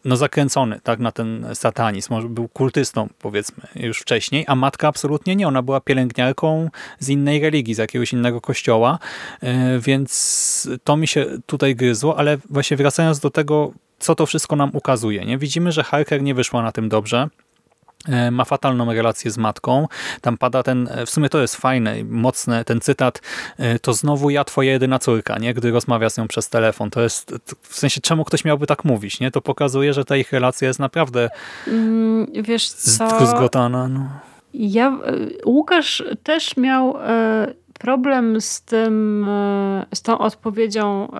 no zakręcony tak, na ten satanizm. Może był kultystą, powiedzmy, już wcześniej, a matka absolutnie nie. Ona była pielęgniarką z innej religii, z jakiegoś innego kościoła, e, więc to mi się tutaj gryzło, ale właśnie wracając do tego, co to wszystko nam ukazuje. Nie? Widzimy, że Harker nie wyszła na tym dobrze, ma fatalną relację z matką. Tam pada ten, e, w sumie to jest fajne, mocne, ten cytat, e, to znowu ja, twoja jedyna córka, nie? gdy rozmawia z nią przez telefon. To jest, w sensie, czemu ktoś miałby tak mówić? Nie? To pokazuje, że ta ich relacja jest naprawdę mm, wiesz co? zgotana. No. Ja, Łukasz też miał problem z tym, z tą odpowiedzią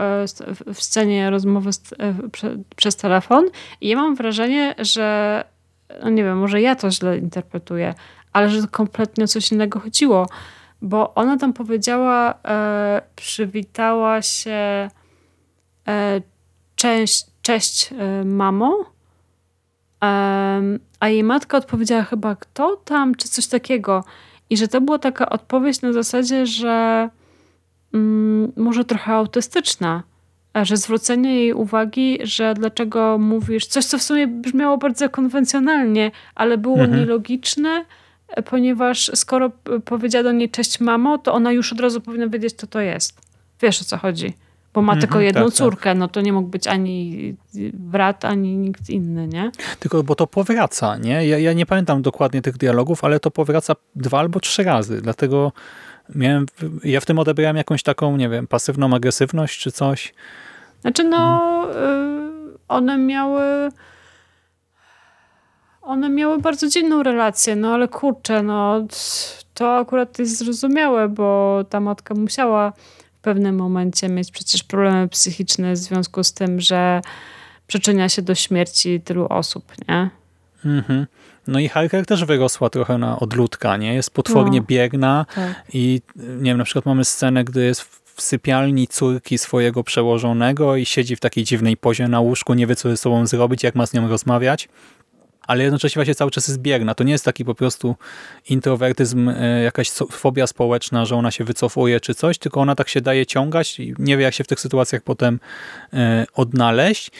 w scenie rozmowy przez telefon i ja mam wrażenie, że no nie wiem, może ja to źle interpretuję, ale że kompletnie o coś innego chodziło. Bo ona tam powiedziała, e, przywitała się e, cześć, cześć e, mamo, a jej matka odpowiedziała chyba kto tam, czy coś takiego. I że to była taka odpowiedź na zasadzie, że mm, może trochę autystyczna że zwrócenie jej uwagi, że dlaczego mówisz coś, co w sumie brzmiało bardzo konwencjonalnie, ale było mhm. nielogiczne, ponieważ skoro powiedziała do niej cześć mamo, to ona już od razu powinna wiedzieć, co to jest. Wiesz o co chodzi. Bo ma tylko mhm, jedną tak, tak. córkę, tak. no to nie mógł być ani brat, ani nikt inny, nie? Tylko, bo to powraca, nie? Ja, ja nie pamiętam dokładnie tych dialogów, ale to powraca dwa albo trzy razy, dlatego miałem, ja w tym odebrałem jakąś taką, nie wiem, pasywną agresywność czy coś. Znaczy no, y, one miały one miały bardzo dziwną relację, no ale kurczę, no to akurat jest zrozumiałe, bo ta matka musiała w pewnym momencie mieć przecież problemy psychiczne w związku z tym, że przyczynia się do śmierci tylu osób, nie? Mhm. No i Harker też wyrosła trochę na odludka, nie? Jest potwornie no, biegna tak. i nie wiem, na przykład mamy scenę, gdy jest w sypialni córki swojego przełożonego i siedzi w takiej dziwnej pozie na łóżku, nie wie co ze sobą zrobić, jak ma z nią rozmawiać ale jednocześnie właśnie cały czas jest bierna. To nie jest taki po prostu introwertyzm, e, jakaś fobia społeczna, że ona się wycofuje czy coś, tylko ona tak się daje ciągać i nie wie jak się w tych sytuacjach potem e, odnaleźć.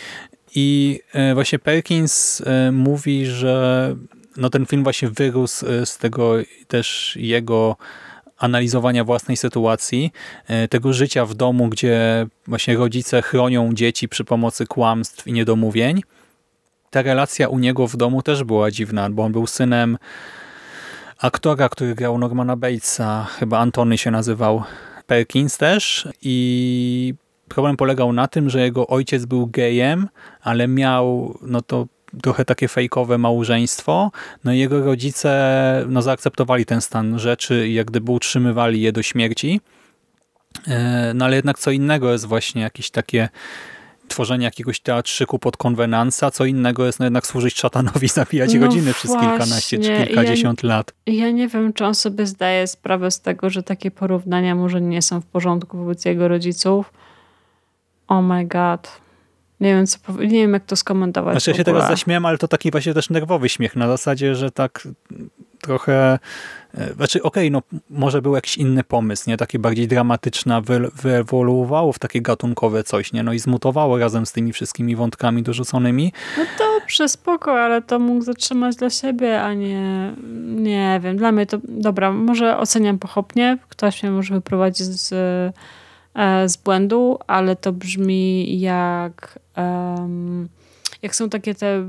I e, właśnie Perkins mówi, że no ten film właśnie wyrósł z tego też jego analizowania własnej sytuacji, e, tego życia w domu, gdzie właśnie rodzice chronią dzieci przy pomocy kłamstw i niedomówień. Ta relacja u niego w domu też była dziwna, bo on był synem aktora, który grał Normana Batesa, chyba Antony się nazywał, Perkins też i problem polegał na tym, że jego ojciec był gejem, ale miał, no to trochę takie fejkowe małżeństwo. No i jego rodzice no, zaakceptowali ten stan rzeczy i jak gdyby utrzymywali je do śmierci. E, no ale jednak co innego jest właśnie jakieś takie tworzenie jakiegoś teatrzyku pod konwenansa, co innego jest no jednak służyć szatanowi, <laughs> zabijać No rodziny przez kilkanaście czy kilkadziesiąt lat. Ja nie wiem, czy on sobie zdaje sprawę z tego, że takie porównania może nie są w porządku wobec jego rodziców. Oh my god. Nie wiem, co, nie wiem jak to skomentować. Znaczy ja się teraz zaśmiałem, ale to taki właśnie też nerwowy śmiech, na zasadzie, że tak trochę... e, Znaczy okej, no może był jakiś inny pomysł, nie? Taki bardziej dramatyczny, wy, wyewoluowało w takie gatunkowe coś, nie? No i zmutowało razem z tymi wszystkimi wątkami dorzuconymi. No dobrze, spoko, ale to mógł zatrzymać dla siebie, a nie... Nie wiem, dla mnie to... Dobra, może oceniam pochopnie. Ktoś mnie może wyprowadzić z, z błędu, ale to brzmi jak... em, jak są takie te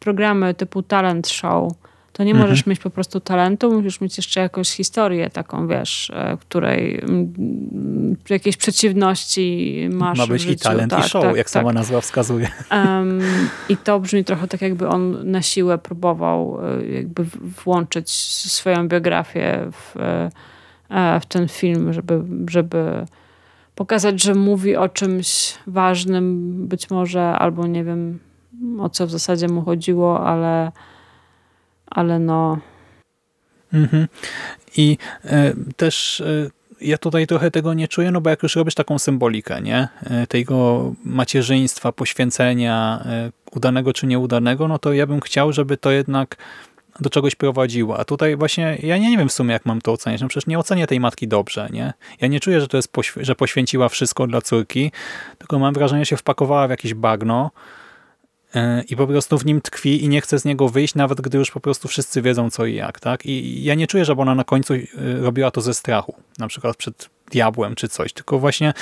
programy typu talent show, to nie Mhm. możesz mieć po prostu talentu, musisz mieć jeszcze jakąś historię taką, wiesz, e, której mm, jakieś przeciwności masz Ma być i talent, Tak, i show, tak, jak tak. sama nazwa wskazuje. Em, <laughs> I to brzmi trochę tak, jakby on na siłę próbował e, jakby włączyć swoją biografię w, e, w ten film, żeby, żeby pokazać, że mówi o czymś ważnym, być może, albo nie wiem o co w zasadzie mu chodziło, ale, ale no. Mhm. I e, też e, ja tutaj trochę tego nie czuję, no bo jak już robisz taką symbolikę, nie? E, tego macierzyństwa, poświęcenia, udanego czy nieudanego, no to ja bym chciał, żeby to jednak do czegoś prowadziło. A tutaj właśnie, ja nie, nie wiem w sumie, jak mam to oceniać. No przecież nie ocenię tej matki dobrze, nie? Ja nie czuję, że to jest, że poświęciła wszystko dla córki, tylko mam wrażenie, że się wpakowała w jakieś bagno, e, i po prostu w nim tkwi i nie chce z niego wyjść, nawet gdy już po prostu wszyscy wiedzą co i jak. tak? I ja nie czuję, żeby ona na końcu y, robiła to ze strachu, na przykład przed diabłem czy coś, tylko właśnie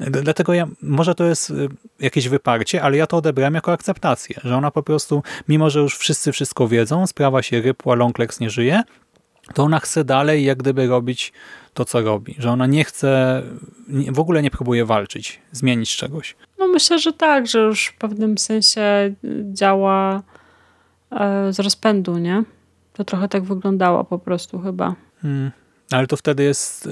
y, dlatego ja, może to jest y, jakieś wyparcie, ale ja to odebrałem jako akceptację, że ona po prostu, mimo że już wszyscy wszystko wiedzą, sprawa się rypła, Longlegs nie żyje, to ona chce dalej jak gdyby robić to, co robi. Że ona nie chce, w ogóle nie próbuje walczyć, zmienić czegoś. No myślę, że tak, że już w pewnym sensie działa e, z rozpędu, nie? To trochę tak wyglądało po prostu chyba. Hmm. Ale to wtedy jest y,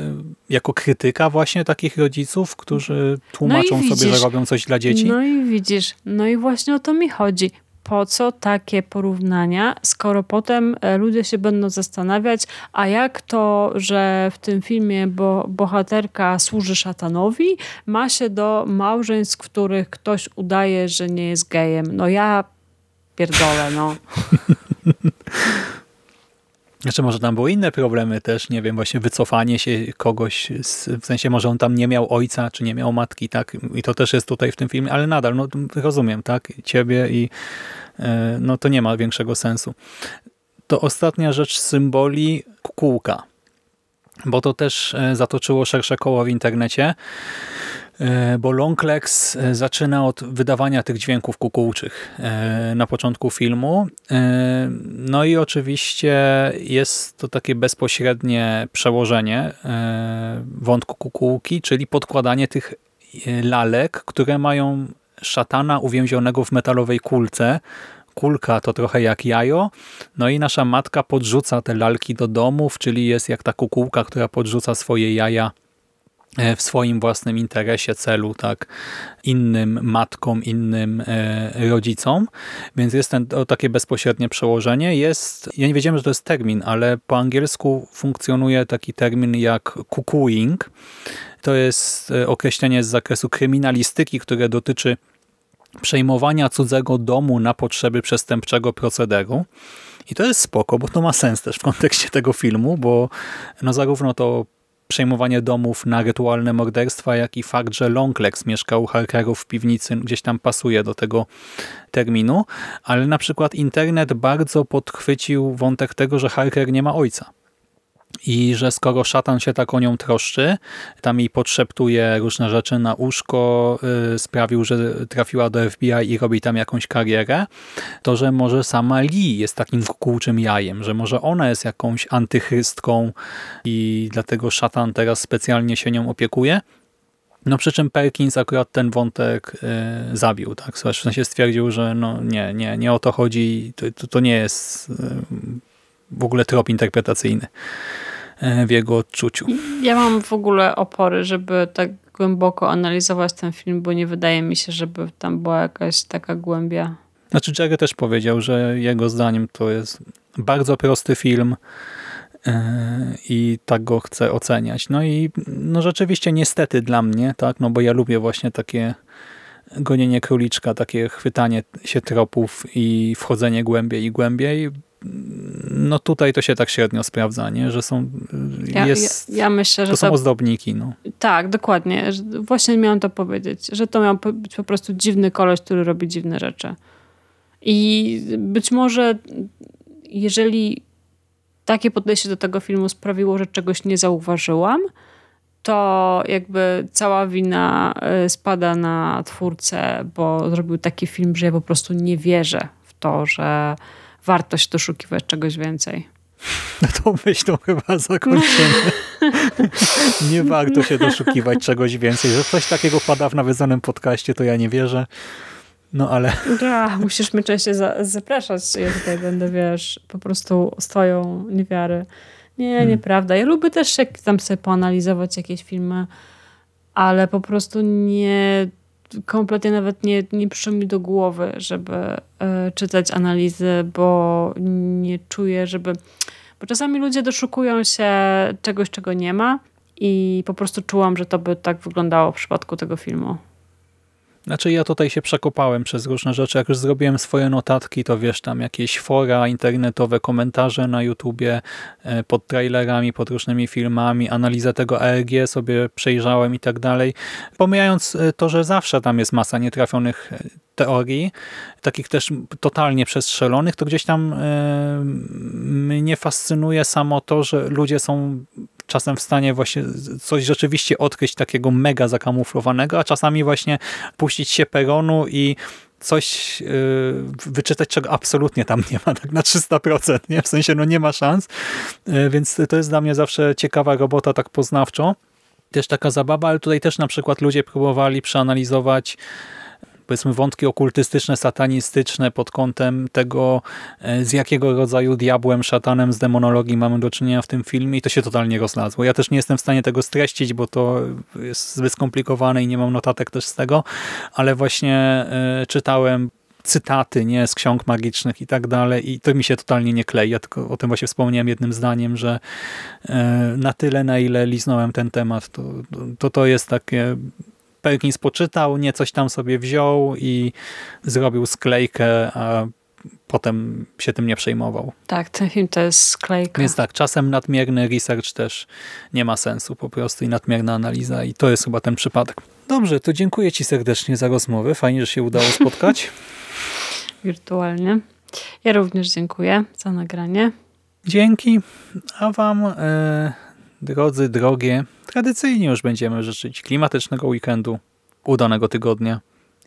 jako krytyka właśnie takich rodziców, którzy tłumaczą sobie, No widzisz. że robią coś dla dzieci. No i widzisz, no i właśnie o to mi chodzi. Po co takie porównania, skoro potem e, ludzie się będą zastanawiać, a jak to, że w tym filmie bo, bohaterka służy szatanowi, ma się do małżeństw, w których ktoś udaje, że nie jest gejem. No ja pierdolę, no. <laughs> Znaczy może tam były inne problemy też, nie wiem, właśnie wycofanie się kogoś, z, w sensie może on tam nie miał ojca, czy nie miał matki, tak? I to też jest tutaj w tym filmie, ale nadal, no rozumiem, tak? Ciebie i e, no to nie ma większego sensu. To ostatnia rzecz symboli kukułka, bo to też e, zatoczyło szersze koło w internecie, bo Longlegs e, zaczyna od wydawania tych dźwięków kukułczych e, na początku filmu. E, No i oczywiście jest to takie bezpośrednie przełożenie e, wątku kukułki, czyli podkładanie tych e, lalek, które mają szatana uwięzionego w metalowej kulce. Kulka to trochę jak jajo, no i nasza matka podrzuca te lalki do domów, czyli jest jak ta kukułka, która podrzuca swoje jaja e, w swoim własnym interesie, celu, tak, innym matkom, innym e, rodzicom, więc jest ten, to takie bezpośrednie przełożenie. Jest, ja nie wiedziałem, że to jest termin, ale po angielsku funkcjonuje taki termin jak cuckooing. To jest e, określenie z zakresu kryminalistyki, które dotyczy przejmowania cudzego domu na potrzeby przestępczego procederu. I to jest spoko, bo to ma sens też w kontekście tego filmu, bo no zarówno to przejmowanie domów na rytualne morderstwa, jak i fakt, że Longlegs mieszkał u Harkerów w piwnicy, gdzieś tam pasuje do tego terminu, ale na przykład internet bardzo podchwycił wątek tego, że Harker nie ma ojca. I że skoro szatan się tak o nią troszczy, tam jej podszeptuje różne rzeczy na uszko, yy, sprawił, że trafiła do FBI i robi tam jakąś karierę, to że może sama Lee jest takim kukułczym jajem, że może ona jest jakąś antychrystką i dlatego szatan teraz specjalnie się nią opiekuje. No przy czym Perkins akurat ten wątek y, zabił, tak? W sensie stwierdził, że no nie, nie, nie o to chodzi, to, to, to nie jest y, w ogóle trop interpretacyjny w jego odczuciu. Ja mam w ogóle opory, żeby tak głęboko analizować ten film, bo nie wydaje mi się, żeby tam była jakaś taka głębia. Znaczy Jerry też powiedział, że jego zdaniem to jest bardzo prosty film, i tak go chcę oceniać. No i no rzeczywiście niestety dla mnie, tak, no bo ja lubię właśnie takie gonienie króliczka, takie chwytanie się tropów i wchodzenie głębiej i głębiej. No tutaj to się tak średnio sprawdza, nie? że są ja, jest, ja, ja myślę, że to, to są ozdobniki. No. Tak, dokładnie. Właśnie miałam to powiedzieć, że to miał być po prostu dziwny koleś, który robi dziwne rzeczy. I być może jeżeli takie podejście do tego filmu sprawiło, że czegoś nie zauważyłam, to jakby cała wina y, spada na twórcę, bo zrobił taki film, że ja po prostu nie wierzę w to, że warto się doszukiwać czegoś więcej. No to myślą chyba zakończymy. <laughs> nie warto się doszukiwać czegoś więcej. Że coś takiego pada w nawiedzonym podcaście, to ja nie wierzę. No ale... Da, musisz mnie częściej za zapraszać. Ja tutaj będę, wiesz, po prostu swoją niewiary. Nie, hmm. nieprawda. Ja lubię też jak tam sobie poanalizować jakieś filmy, ale po prostu nie kompletnie nawet nie, nie przyszło mi do głowy, żeby y, czytać analizy, bo nie czuję, żeby... Bo czasami ludzie doszukują się czegoś, czego nie ma i po prostu czułam, że to by tak wyglądało w przypadku tego filmu. Znaczy ja tutaj się przekopałem przez różne rzeczy. Jak już zrobiłem swoje notatki, to wiesz, tam jakieś fora internetowe, komentarze na YouTubie e, pod trailerami, pod różnymi filmami, analizę tego ARG sobie przejrzałem i tak dalej. Pomijając e, to, że zawsze tam jest masa nietrafionych e, teorii, takich też totalnie przestrzelonych, to gdzieś tam mnie fascynuje samo to, że ludzie są czasem w stanie właśnie coś rzeczywiście odkryć takiego mega zakamuflowanego, a czasami właśnie puścić się peronu i coś yy, wyczytać, czego absolutnie tam nie ma, tak na 300%, nie? w sensie no nie ma szans, yy, więc to jest dla mnie zawsze ciekawa robota tak poznawczo, też taka zabawa, ale tutaj też na przykład ludzie próbowali przeanalizować powiedzmy wątki okultystyczne, satanistyczne pod kątem tego, e, z jakiego rodzaju diabłem, szatanem z demonologii mamy do czynienia w tym filmie i to się totalnie rozlazło. Ja też nie jestem w stanie tego streścić, bo to jest zbyt skomplikowane i nie mam notatek też z tego, ale właśnie e, czytałem cytaty nie z ksiąg magicznych i tak dalej i to mi się totalnie nie klei. Ja tylko o tym właśnie wspomniałem jednym zdaniem, że e, na tyle, na ile liznąłem ten temat, to to, to jest takie Perkins poczytał, nie coś tam sobie wziął i zrobił sklejkę, a potem się tym nie przejmował. Tak, ten film to jest sklejka. Więc tak, czasem nadmierny research też nie ma sensu po prostu i nadmierna analiza i to jest chyba ten przypadek. Dobrze, to dziękuję Ci serdecznie za rozmowę. Fajnie, że się udało <laughs> spotkać. Wirtualnie. Ja również dziękuję za nagranie. Dzięki, a Wam, e, drodzy, drogie, Tradycyjnie już będziemy życzyć klimatycznego weekendu, udanego tygodnia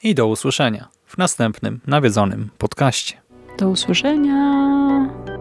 i do usłyszenia w następnym nawiedzonym podcaście. Do usłyszenia!